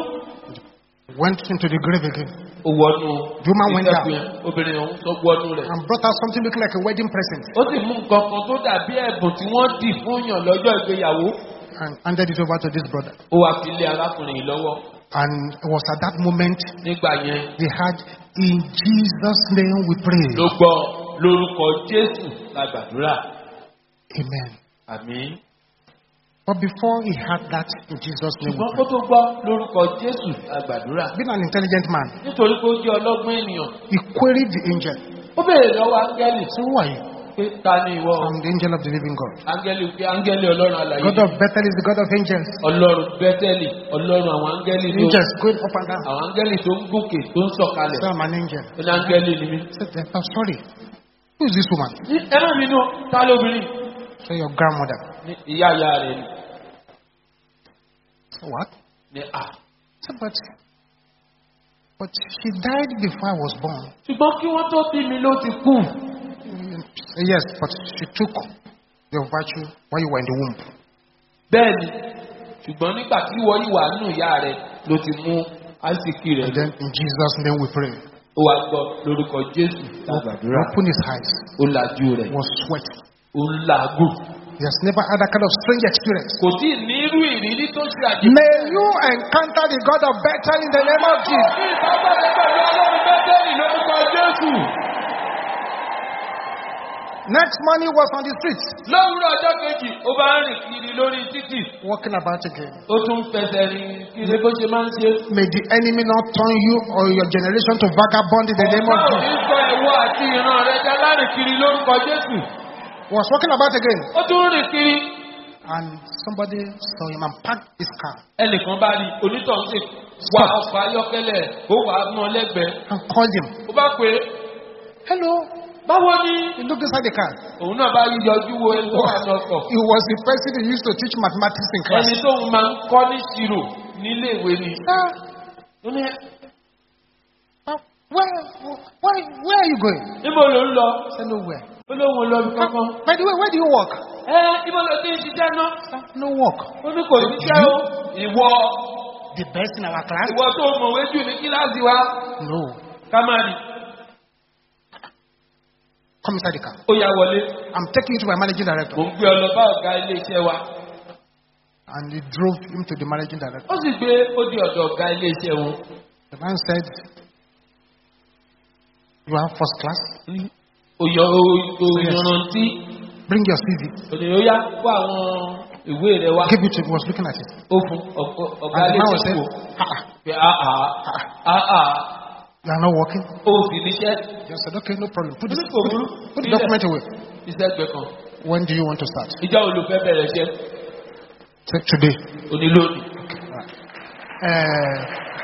Went into the grave again ó wọnú The woman went down. obìnrin ọ̀hún tó wọnú rẹ̀. and brought out something looking like a wedding present ó sì mú nǹkan kan tó dàbí ẹ̀bùn tí wọ́n dì fún yàn lọ́jọ́ ìgbéyàwó. and handed it over to this brother. ó wá fi lé arákùnrin yìí lọ́wọ́. And it was at that moment nígbà yẹn they had, In Jesus' name we pray. ló gbọ́ lórúkọ jésù la gbàdúrà. Amen. àmín. But before he had that, in Jesus' name ṣùgbọ́n kó tó gbọ́ lórúkọ jésù la gbàdúrà. Being an intelligent man, nítorí pé ó jẹ́ ọlọ́gbọ́n ènìyàn. he queried the angel. ó béèrè lọ́wọ́ áńgẹ́lì So who are you? pé ta ni ìwọ. The angel of the living God. áńgẹ́lì pé áńgẹ́lì ọlọ́run àlàyé. God of Bethel is the God of angels. ọlọ́run bẹ́tẹ́lì ọlọ́run àwọn tó Angels going up and down. àwọn áńgẹ́lì tó ń gòkè tó ń sọ̀kalẹ̀. So I'm an angel. ó ní ni mí. Sorry. Who is this woman? Ní- ẹ má bínú ta. So your grandmother. ní ìyá ìyá rẹ̀ ni. So what? ní but, but she died before I was born. ṣùgbọ́n kí wọ́n tó bí mi ló ti kú. Yes, but she took your virtue when you were in the womb. bẹ́ẹ̀ni ṣùgbọ́n nígbà tí wọ́n yìí wà nínú ìyá rẹ̀ ló ti mú àìsíkì rẹ̀ And then in Jesus' name we pray. Ó wá gbọ́ lórúkọ jésù lágbàdúrà Open his eyes. ó lajú rẹ̀ Was sweating. ó làágùn. He has never had that kind of strange experience. kò tí ní irú ìrírí tó ṣe àjèjì. May you encounter the God of Bethel in the name of Jesus. Ìbábọ̀dé pẹ̀lú ọlọ́run bẹ́tẹ̀lì lórúkọ Jésù. Next morning was on the street, Lówùrọ̀ ọjọ́ kejì, ó bá ń rìn kiri lórí títì. walking about again. Ó tún fẹsẹ̀ rìn kiri bó ṣe máa ń ṣe. May the enemy not turn you or your generation to vagabond in the name of Ọlọ́run Jesus. ní sọ ẹ̀wọ́ àti ìran rẹ̀ dá láàárín kiri lórúkọ Jésù. Was walking about again, Ó tún rìn kiri. and somebody saw him and parked his car Ẹnìkan bá rí onítọ̀hún sì wá ọkọ̀ ayọ́kẹ́lẹ̀ ó wà á mọ́ lẹ́gbẹ̀ẹ́. and called him. Ó bá pè é, Hello. Báwo ni? He looked inside the car. Òun náà bá wo ẹni tó wà ní ọkọ̀. He was the person who used to teach mathematics in class. Ẹni tóun máa ń kọ́ ní ṣirò nílé ìwé ni. Ah, Ó ní ah, where, where, where are you going? níbo ló ń lọ? Said, nowhere. Ó lóun lọ bí kankan. By the way, where do you work? Ẹ ibo ló ti ń ṣiṣẹ́ náà? Ah, No work. Ó ní kò ṣiṣẹ́ o. Ìwọ The best in our class? ìwọ tó mọ̀wé jù ní kíláàsì wa. No. Ká máa rìn. The car. Ó yá wọlé. I'm taking you to my managing director. Mò ń gbé ọ lọ bá ọ̀gá ilé iṣẹ́ wa. And he drove him to the managing director. Ó sì gbé ó di ọ̀dọ̀ ọ̀gá ilé iṣẹ́ wọn. The man said, You have first class? Òyò òyìnrántí. Bring your CV. Ó yá kó àwọn ìwé rẹ̀ wá. Give it to was looking at it. Ó fún ọ̀gá- ọ̀gá And the ilé man was iṣẹ́ saying, wò. ah, ah, Pé àhà àhà You are not working? Oh, sì níṣẹ́. He said, Okay, no problem. Put, this, Ó ní kò put, put the document away. Iṣẹ́ ẹgbẹ́ kan. When do you want to start? Ìjà olùfẹ́ bẹ̀rẹ̀ iṣẹ́. Say, Today. Onílónìí. Uh,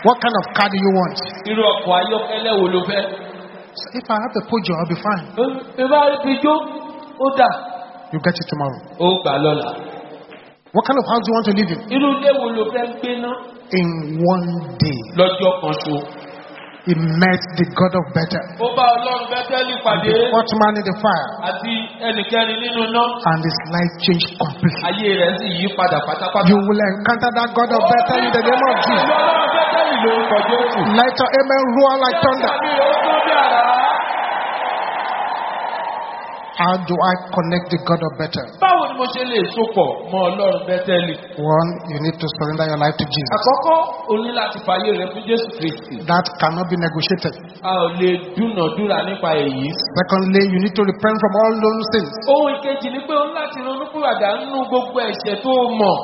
what kind of car do you want? Irú ọkọ̀ ayọ́kẹ́lẹ́ wo ló fẹ́? So if I have a Peugeot, I'll be fine. Bí bá rí fi jó, ó dà. You get it tomorrow. Ó gbà lọ́la. What kind of house do you want to live in? Irú ilé wo ló fẹ́ gbé ná? In one day, Lọ́jọ́ kan ṣo. He met the God of better, Ó bá Ọlọ́run Bẹ́tẹ́lì pàdé the fourth man in the fire, àti ẹnìkẹrin nínú iná. and his life changed completely. Ayé rẹ̀ sì yí padà pátápátá. You will encounter that God of better in the name of Jesus. Ọlọ́run Bẹ́tẹ́lì. Let your amen roar like thunder. Tó bí. How do I connect the God of better? Báwo ni mo ṣe lè sopọ̀ mọ́ Ọlọ́run Bẹ́tẹ́lì? One, you need to surrender your life to Jesus. Àkọ́kọ́, o ní láti fàyè rẹ fún Jésù Kristi. That cannot be negotiated. A ò lè dúnàdúrà nípa èyí. Secondly, you need to repent from all known sins. Ohun ìkejì ni pé o ní láti ronú pìwàdà nínú gbogbo ẹ̀ṣẹ̀ tó mọ̀.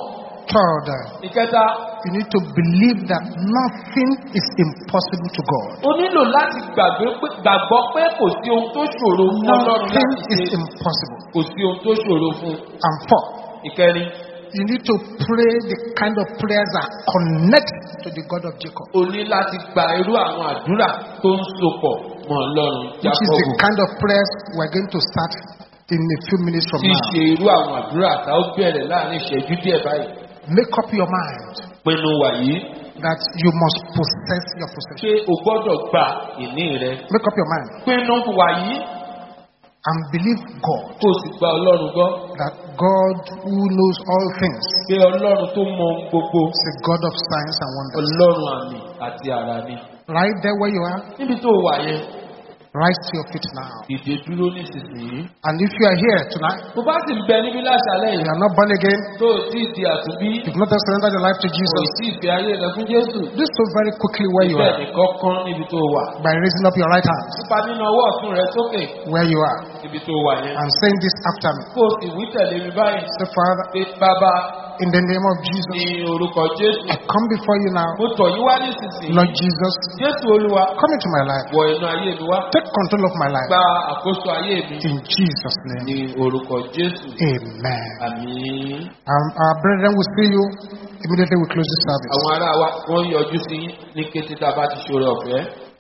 Third, Ìkẹta, you need to believe that nothing is impossible to God. o nílò láti gbàgbé pé- gbàgbọ́ pé kò sí ohun tó ṣòro fún Ọlọ́run Nothing láti is ṣe. impossible. Kò sí ohun tó ṣòro fún. And four, Ìkẹrin, you need to pray the kind of prayers that connect to the God of Jacob, o ní láti gba irú àwọn àdúrà tó ń sopọ̀ mọ́ Ọlọ́run which is the kind of prayers we're going to start in a few minutes from now. ṣe irú àwọn àdúrà tá ó bẹ̀rẹ̀ láàárín ìṣẹ́jú díẹ̀ báyìí. Make up your mind Pinnu wàyí that you must possess your possession. pé o gbọ́dọ̀ gba ìní rẹ. Make up your mind Pinnu wàyí and believe God kó o sì gba Ọlọ́run gbọ́. that God who knows all things Pé Ọlọ́run tó mọ ohun gbogbo. is a God of signs and wonders. Ọlọ́run àmì àti àrà ni. Right there where you are, Níbi tó wà yẹn, rise to your feet now. dìde dúró nísinsìnyí. And if you are here tonight, Bó bá sì bẹ níbí láṣálẹ̀ you yìí, are not born again, tó o ì di àtúnbí, you've not yet surrendered your life to kò Jesus, tí ì fi ayé rẹ fún Jésù. do so very quickly where you are nìkan kán níbi tó wà. by raising up your right hand Nípa nínú ọwọ́ ọ̀tún rẹ sókè where you are níbi tó wà yẹn. and saying this after me. Kó o sì wí tẹ̀lé mi báyìí. Say, Father, Pé bàbá in the name of Jesus, ní orúkọ Jésù. I come before you now. Mo tọ̀ yín wá nísinsìnyí. Lord Jesus, Jésù Olúwa come into my life. wọ inú ayé mi wá. Take control of my life. Gba àkóso ayé mi In Jesus' name, ní orúkọ Jésù. amen. Àmín. Um, our brethren will see you immediately we close this service. Àwọn ará wa wọ́n yọjú sí yín ní kété tá a bá ti ṣòro ọ̀fẹ́.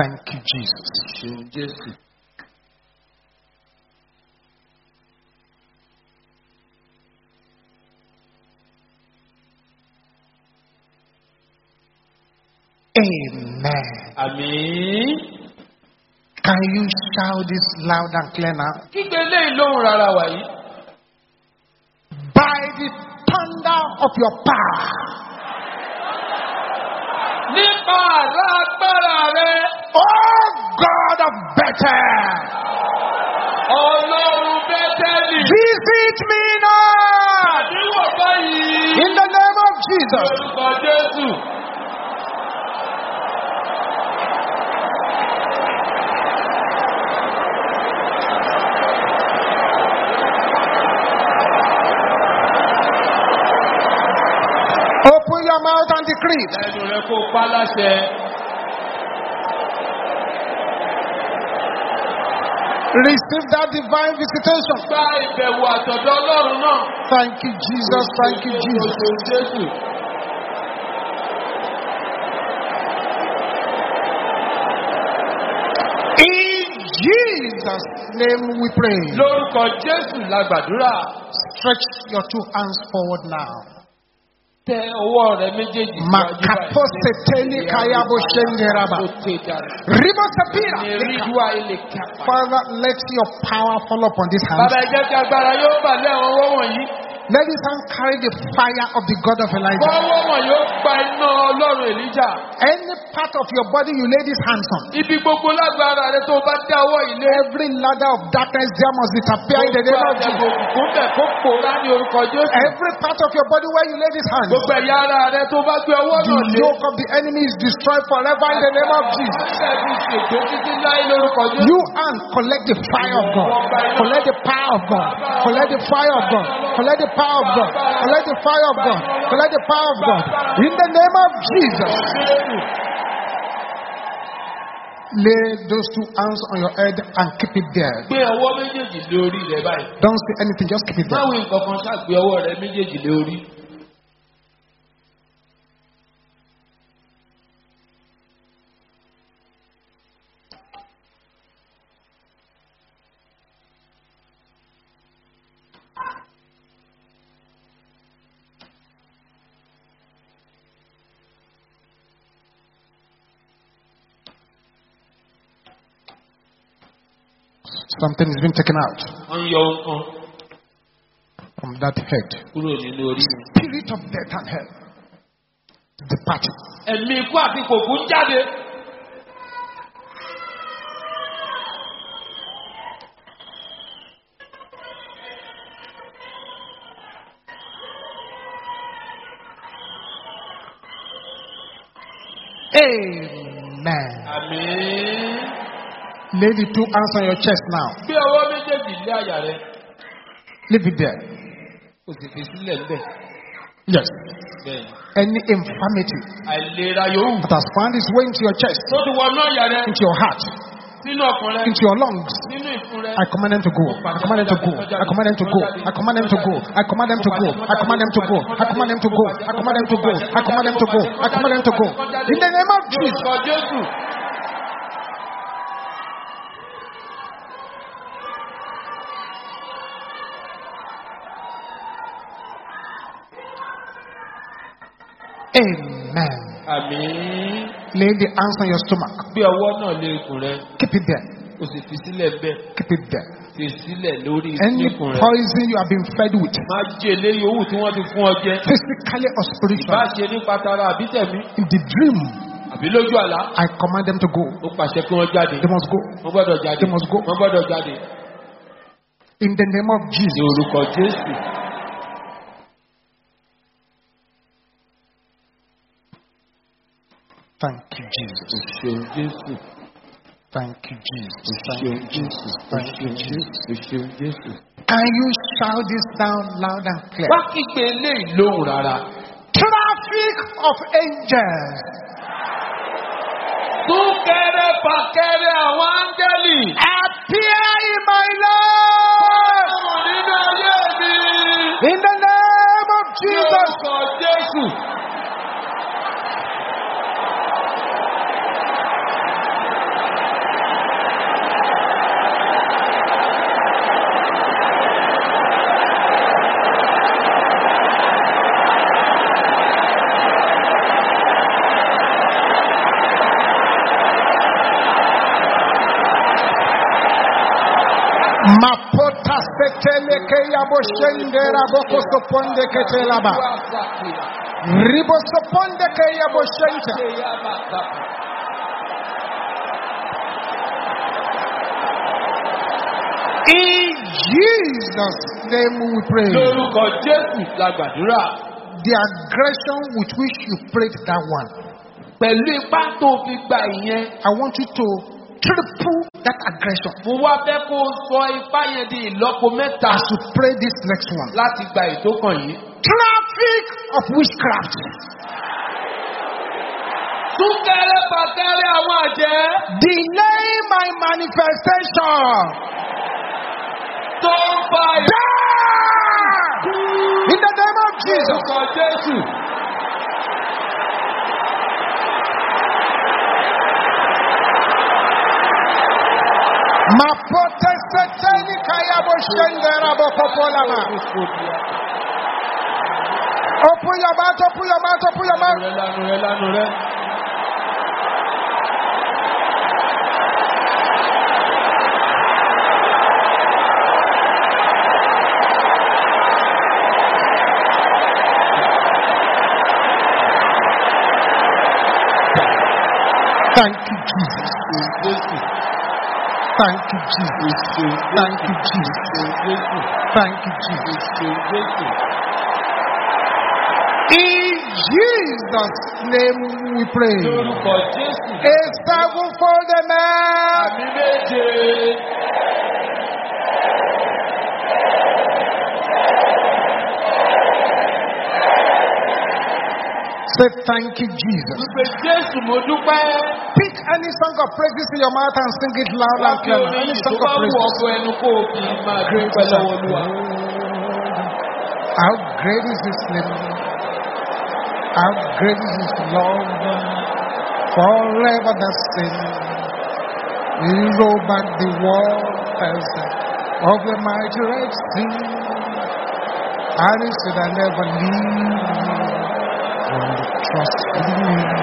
Thank you, Jesus. Amen. àmín. Can you shout this loud and clear now? kígbe léyìn lóhùn rárá wà yìí. By the thunder of your power, nípa àrà agbára rẹ. Oh God of Bethel, ọlọ́run bẹ́tẹ́lì. visit me now àdéhùn in the name of Jesus. orúkọ jésù. Open your mouth and decree. ẹnu rẹ kó pa láṣẹ. Receive that divine visitation. gba ìbẹ̀wò àtọ̀dọ̀ ọlọ́run náà. Thank you, Jesus. Thank you, Jesus. In Jesus' name we pray. lórúkọ jésù la gbàdúrà. Stretch your two hands forward now. Tẹ ọwọ́ rẹ méjèèjì síwájú báyìí. Makaposeteli kayabo shenderaba. Ribo sapira. Ìrìdúwà ilé. Father, let your power fall upon this hand. Bàbá ẹ̀jẹ̀ tí agbára yóò bà lé àwọn ọwọ́ wọ̀nyí. Let this hand carry the fire of the God of Elijah. Any part of your body you lay this hands on. Every ladder of darkness there must disappear in the name of Jesus. Every part of your body where you lay this hand. Gbogbo ẹ̀yà ara rẹ tó bá gbé ọwọ́ The yoke of the enemy is destroyed forever in the name of Jesus. You and collect the fire of God. Collect the power of God. Collect the fire of God. Collect the power of God. Collect the fire of God. Collect the power of God. In the name of Jesus. Lay those two hands on your head and keep it there. Gbé ọwọ́ méjèèjì lé orí rẹ báyìí. Don't say anything, just keep it there. Báwo nǹkan kan ṣàgbé ọwọ́ rẹ méjèèjì lé orí? Something is being taken out. From that head. Spirit of death and hell. Departed. Amen. Amen. Lay the two hands on your chest now. Gbé ọwọ́ méjèèjì lé àyà rẹ. Leave it there. Kò sì fi sílẹ̀ ńbẹ̀. Yes. Bẹ́ẹ̀ni. Any infirmity Àìlera yòówù. that has found its way into your chest, Tó ti wọnú àyà rẹ. into your heart, Sínú ọkàn rẹ. into your lungs, Nínú ìfun rẹ. I command them to go. I command them to go. I command them to go. I command them to go. I command them to go. I command them to go. I command them to go. I command them to go. I command them to go. I command them to go. In the name of Jesus. Lórúkọ Jésù. Amen. Àmín. Lay the hands on your stomach. Gbé ọwọ́ náà lé ikùn rẹ. Keep it there. Kò sì fi sílẹ̀. Keep it there. Fi sílẹ̀ lórí Any ikùn rẹ. poison you have been fed with, Má jèlé yòówù tí wọ́n ti fún ọ jẹ. physically or Bá spiritually, ṣe nípa tara àbí tẹ̀mí. in the dream, Àbí lójú àlá. I command them to go. Ó pàṣẹ kí wọ́n jáde. They must go. wọ́n gbọ́dọ̀ jáde They must go. wọ́n gbọ́dọ̀ jáde In the name of ní Jesus. orúkọ jésù Thank you, Jesus. ṣeun jésù Thank you, Jesus. ṣeun jésù Thank you, Jesus. ṣeun jésù. Can you shout this down loud and clear? wá kígbe eléyìí lóhùn rárá Traffic of angels súnkẹrẹ fàkẹrẹ àwọn áńgẹ́lì appear in my life ọ̀rọ̀ nínú ayé mi in the name of ní Jesus. Orúkọ jésù. Mapota setele ke yabo shendera boko soponde ke telaba. Ribo soponde ke yabo shente. In Jesus' name we pray. lórúkọ jésù la gbàdúrà The aggression with which you prayed that one. pẹ̀lú ipá tó fi gba ìyẹn I want you to triple aggression mo wá fẹ́ kó sọ ipá yẹn di ìlọ́po mẹ́ta as you pray this next one. láti gba ìtókàn yìí. Traffic of witchcraft. súnkẹrẹ fàkẹrẹ àwọn àjẹ́ Delay my manifestation. tó ń fa Die! In the name of Jesus. jésù. Mapote seteni kayabo shendera boko polama. Open your mouth, open your mouth, open your mouth. Thank you, Thank you, Jesus. Thank you, Jesus. Thank you, Jesus. In Jesus' name we pray. A sevenfold amen. Say thank you, Jesus. Wípé jésù mo dúpẹ́. Pick any song of praises in your mouth and sing it loud and láti clear. orin Any yìí tó song bá of wù praises. ọkọ ẹnu kó o fi máa dúpẹ́ lọ́wọ́ olúwa. How great is His name? How great is His love? Forever the same. He rolled back the waters of the mighty Red Sea. And He said, I never leave you. When you trust in me.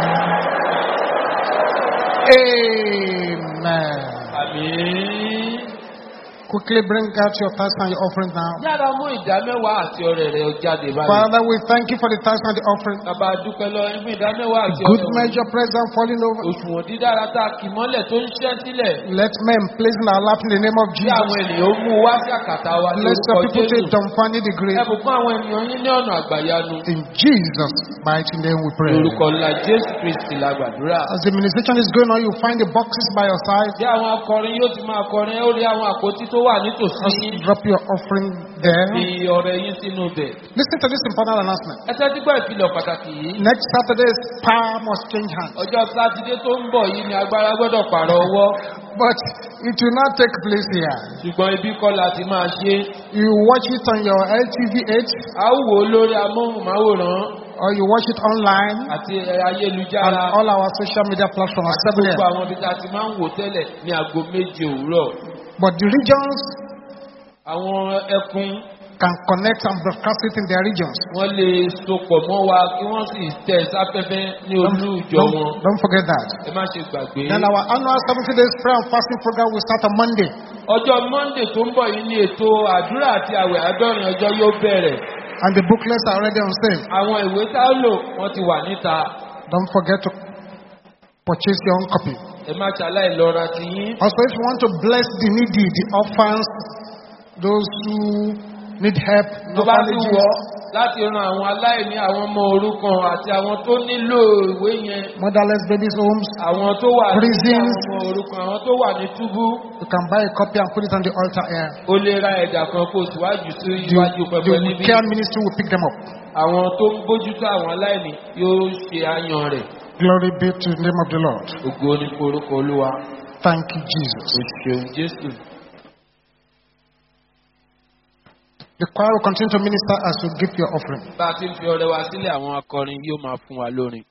Amen. àmì. Quickly bring out your tithes and your offering now. Yára ìdá mẹ́wàá àti ọrẹ rẹ jáde báyìí. Father, we thank you for the tithes and the offering. bàbá dúpẹ́ lọ mẹ́wàá àti Good ọrẹ rẹ. measure, down, falling over. òṣùwọ̀n dídára tá a kì mọ́lẹ̀ tó ń ṣẹ́ sílẹ̀. Let men place in our lap in the name of Bí àwọn Jesus. ènìyàn mú wá sí àkàtà wa ní Bless the people Jésù. dumbfounded the grave. Ẹ̀bùn fún àwọn ènìyàn yín ní ọ̀nà àgbàyanu. In Jesus' mighty name we pray. Ńlá Jésù Kristi la gbàdúrà. As the ministration is going on, you find the boxes by your side. Bí àwọn akọrin yóò ti máa kọrin, ó rí àwọn àpótí tó wà nítòsí Just drop your offering there. Fi ọrẹ yín sínú bẹ̀. Listen to this important announcement. Ẹ tẹ́tí gbọ́ ìfilọ̀ pàtàkì yìí. Next Saturday's power must change hands. Ọjọ́ Sátidé tó ń bọ̀ yìí ni agbára gbọ́dọ̀ pààrọ̀ ọwọ́. But it will not take place here. Ṣùgbọ́n ibi kọ́ la ti máa ṣe. You watch it on your LTV8 A ó wò ó lórí amóhùnmáwòrán or you watch it online àti ayélujára. all our social media platforms at 7 Gbogbo a.m. àwọn ibi a ti máa ń wò tẹ́lẹ̀ ní aago méje òwúrọ̀. But the regions Àwọn ẹkùn can connect and broadcast it in their regions. wọ́n lè sopọ̀ mọ́ wa kí wọ́n sì tẹ̀ sáfẹ́fẹ́ ní olú ìjọ wọn. Don't, forget that. Ẹ má ṣe gbàgbé. Then our annual 70 days prayer and fasting program will start on Monday. Ọjọ́ Monday tó ń bọ̀ yìí ni ètò àdúrà àti àwẹ̀ àádọ́rin ọjọ́ yóò bẹ̀rẹ̀. And the booklets are already on sale. Àwọn ìwé tá a lò wọ́n ti wà níta. Don't forget to purchase your own copy. ẹ má ṣaláì lọ́ra ti yín. Also, if you want to bless the needy, the orphans, those who need help, tó bá ti wọ̀ láti ran àwọn aláìní àwọn ọmọ òrukàn àti àwọn tó nílò ìwé yẹn motherless babies' homes, àwọn tó wà Prisons. àwọn ọmọ òrukàn àwọn tó wà ní túbú you can buy a copy and put it on the altar here. ó lè ra ẹ̀dà kan kó síwájú sí The, iwájú pẹpẹ the níbí care ministry will pick them up. àwọn tó ń bójútó àwọn aláìní yóò ṣe àyàn rẹ̀ Glory be to the name of the Lord. ògo ní orúkọ olúwa Thank you, Jesus. o ṣeun jésù. The choir will continue to minister as you give your offering. bá a ti ń fi ọrẹ wa sílẹ̀ àwọn akọrin yóò máa fún wa lórin.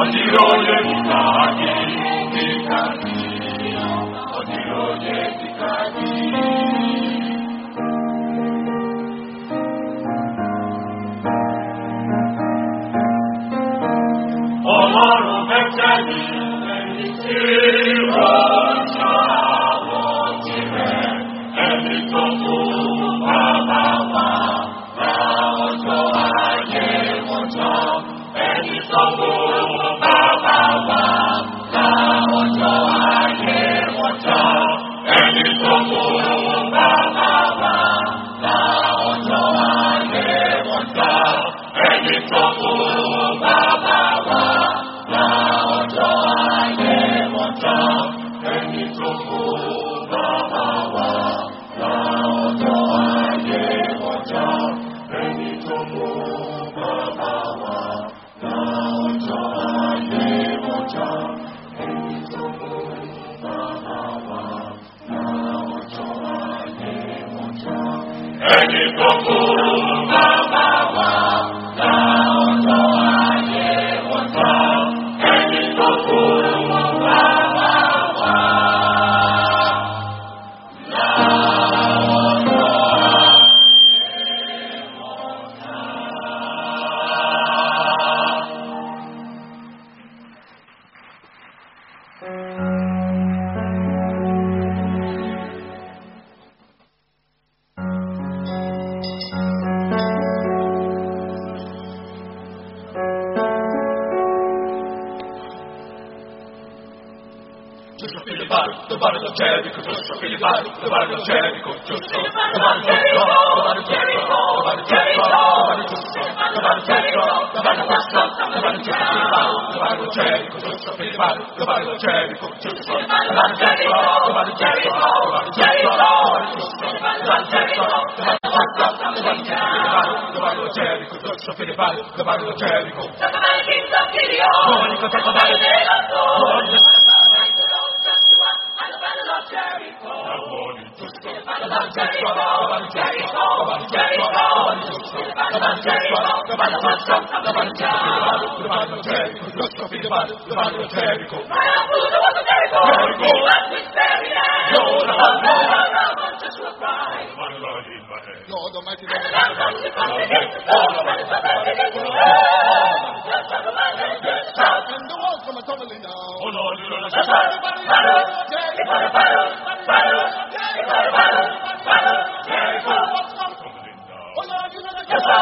Oggi lo è Israel. Jericho, just a Philly battle, the battle of Jericho, just a the battle of Jericho, the battle of Jericho, the battle of Jericho, the battle of Jericho, the battle of Jericho, the battle of Jericho, the battle of Jericho, just a Philly battle, the battle of Jericho. Lord, you can talk about it. Lord, you Lord Almighty, and the walls come tumbling down. Oh Lord, you know the Bring out your manna water now. ẹ mú omi mánà yín jáde nísìnyí. And raise it up above your head. kẹ́sì nà án sókè kó ju orí yín lọ. And let your amen roar like thunder as kí I pray. àmì yín máa wá sán bí àrá bí wọ́n ti gbàdúrà. Believe the Lord the. Oh Lord, you know, Yes, sir.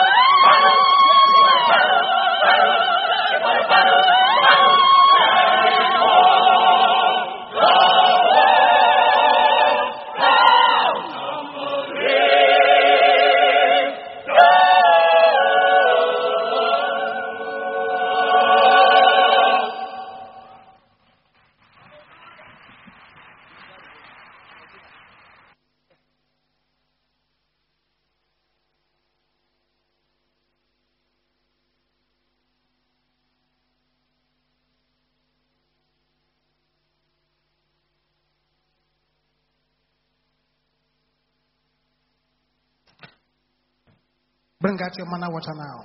Bring out your manna water now.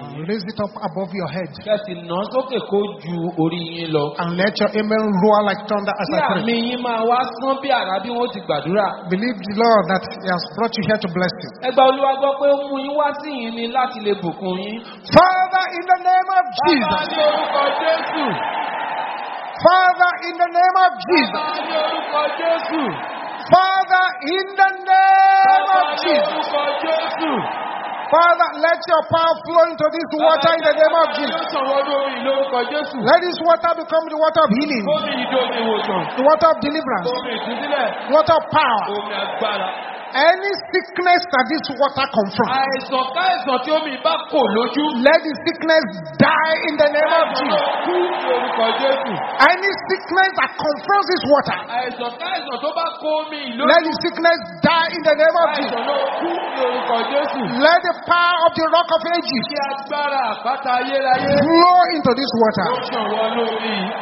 And raise it up above your head. And let your amen roar like thunder as I pray. Believe the Lord that He has brought you here to bless you. Father, in the name of Jesus. Father, in the name of Jesus. Father, in the name of Jesus. Father, let your power flow into this water in the name of Jesus. Let this water become the water of healing, the water of deliverance, ìtúsílẹ̀. water of power. Any sickness that this water confronts, àìsàn káìsàn tí omi bá kò lójú. let the sickness die in the name of Jesus. kú orúkọ jésù. Any sickness that confronts this water, àìsàn káìsàn tó bá kó omi ìlú. let the sickness die in the name of Jesus. àìsàn náà kú orúkọ jésù. Let the power of the rock of ages kí agbára àpáta ayérayé. flow into this water.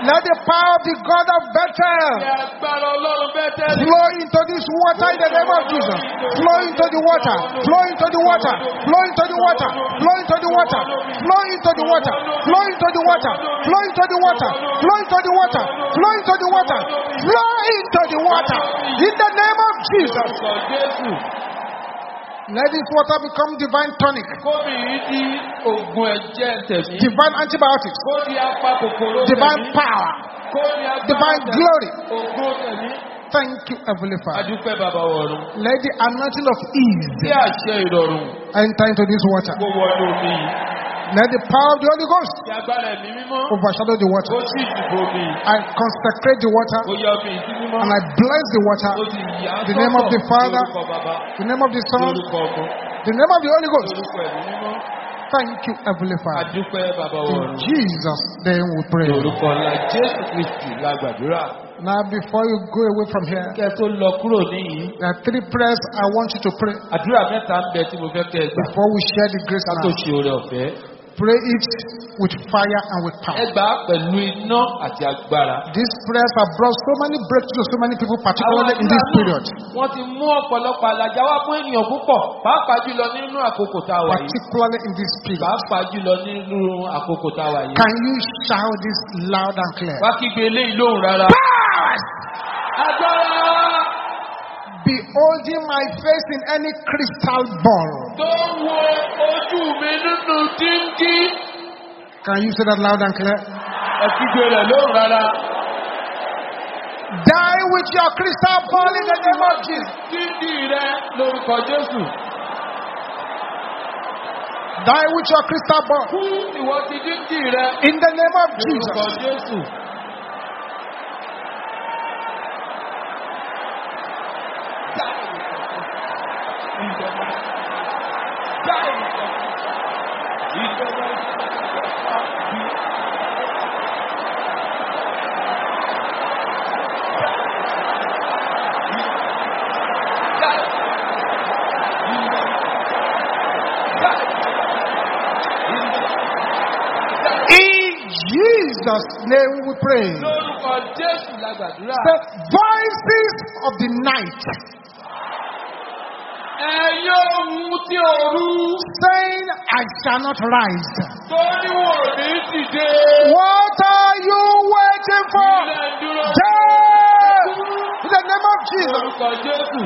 Let the power of the God of kí Bethel agbára ọlọ́run tẹ́lẹ̀. flow into this water in the name of Jesus. Flow into the water. Flow into the water. Flow into the water. Flow into the water. Flow into the water. Flow into the water. Flow into the water. Flow into the water. Flow into the water. Flow into the water. In the name of Jesus. Let this water become divine tonic, kómi yìí di oògùn ẹ̀jẹ̀ tẹ̀mí. divine antibiotics, kó di apá kòkòrò divine power, kó di agbára divine glory. Thank you, Heavenly Father. Let the anointing of ease enter into this water. Let the power of the Holy Ghost overshadow the water. I consecrate the water and I bless the water. The name of the Father, the name of the Son, the name of the Holy Ghost. Thank you, Heavenly Father. In Jesus' name we pray. Now, before you go away from here, there are three prayers I want you to pray. Before we share the grace. Pray it with fire and with ẹ power. gbà á pẹ̀lú iná àti agbára. These prayers have brought so many breakthroughs to so many people, particularly in this period. wọ́n ti mú ọ̀pọ̀lọpọ̀ àlàjá wá fún ènìyàn púpọ̀ pàápàá jùlọ nínú àkókò tá a wà yìí. Particularly in this period. pàápàá jùlọ nínú àkókò tá a wà yìí. Can you shout this loud and clear? wá kígbe eléyìí lóhùn rárá. Powers! agbára Beholding my face in any crystal ball. tó ń wo ojú mi nínú díngí. Can you say that loud and clear? ẹ kígbe rẹ̀ lóhùn rárá. Die with your crystal ball in the name of Jesus. díngí rẹ lórúkọ jésù. Die with your crystal ball kú ìwọ ti díngí rẹ. in the name of Jesus. Name we pray. lórúkọ jésù la gbàdúrà. The voices of the night ẹ̀yin ohun tí òru saying, I shall not rise. ní dìde. What are you waiting for? Death! In the name of Jesus. lórúkọ jésù.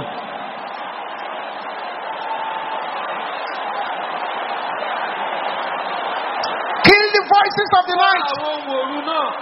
Kill the voices of the night.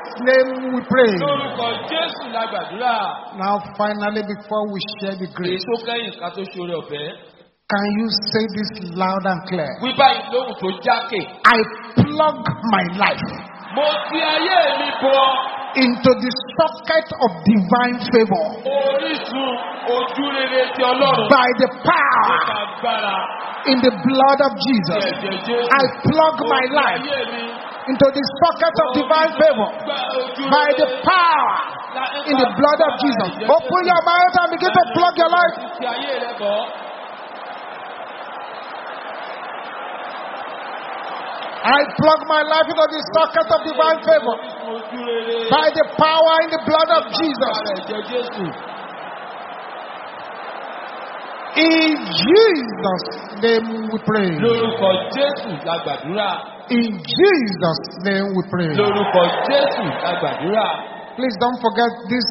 name we pray. lórúkọ jésù la gbàdúrà. Now, finally, before we share the grace, tó kẹ́yìn ká tó ṣoore ọ̀fẹ́. can you say this loud and clear? wí báyìí lóhùn tó jákè. I plug my life mo ti ayé mi bọ into the socket of divine favor orísun ojú rere ti ọlọ́run. by the power agbára in the blood of Jesus. ẹ̀jẹ̀ jésù. I plug my Mo ti life ayé mi into this socket of divine favor by the power in the blood of Jesus. Open your mouth and begin to plug your life. I plug my life into this socket of divine favor by the power in the blood of Jesus. In Jesus' name we pray. Lórúkọ jésù la gbàdúrà. In Jesus' name we pray. lórúkọ jésù la gbàdúrà. Please don't forget this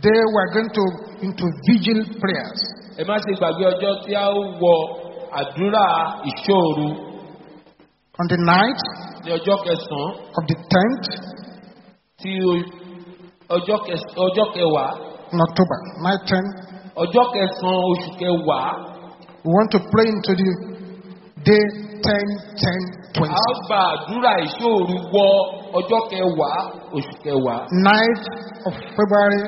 day we're going to into vigil prayers. ẹ má ṣe gbàgbé ọjọ́ tí a ó wọ àdúrà ìṣòro On the night ní ọjọ́ kẹsàn-án of the 10th tí o- ọjọ́ kẹs- ọjọ́ kẹwàá in October, night 10, ọjọ́ kẹsàn-án oṣù kẹwàá we want to pray into the day 10, 10, a 20. ó gba àdúrà ìṣòro wọ ọjọ́ kẹwàá oṣù kẹwàá Night of February,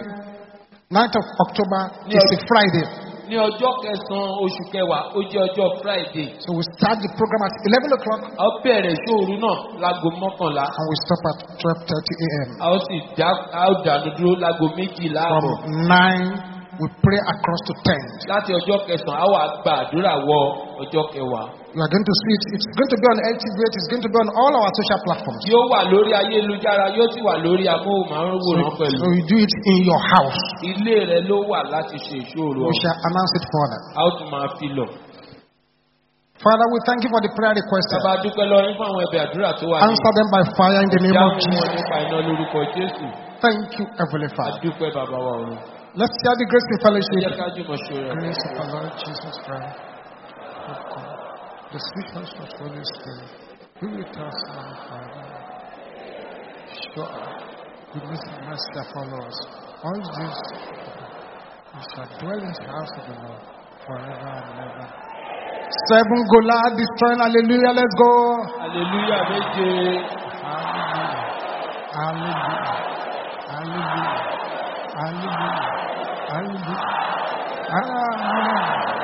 night of October is a Friday. ní ọjọ́ kẹsàn-án oṣù kẹwàá ó jẹ́ ọjọ́ friday So we start the program at 11 o'clock a bẹ̀rẹ̀ ìṣòro náà láago mọ́kànlá and we stop at 12.30 a.m. a ó sì dá a ó dànù dúró láago méjìlá From 9, we pray across to 10. láti ọjọ́ kẹsàn-án a wà gba àdúrà wọ ọjọ́ kẹwàá. You are going to see it. It's going to be on LTV. It's going to be on all our social platforms. yóò wà lórí ayélujára yóò sì wà lórí amóhùnmáwòrán So you do it in your house. ilé rẹ ló wà láti ṣe ìṣòro We shall announce it further. a ó tún máa fi lọ. Father, we thank you for the prayer request. bàbá dúpẹ́ lọ́yìn fún àwọn ẹbẹ̀ àdúrà tó wà ní. Answer them by fire in the name of dáhùn wọn Jesus. nípa iná lórúkọ jésù. Thank you, Heavenly Father. dúpẹ́ bàbá wa ọ̀run. Let's share the grace in fellowship. jẹ́ ká jùmọ̀ ṣe rẹ̀. Grace of our Lord Jesus Christ, the of the Holy Spirit, be with us now and forever. Sure, goodness and mercy shall follow us. All this we shall dwell in the house of the Lord forever and ever. Seven Goliath destroying, hallelujah, let's go. hallelujah. Hallelujah, hallelujah, hallelujah, hallelujah, hallelujah. Ah.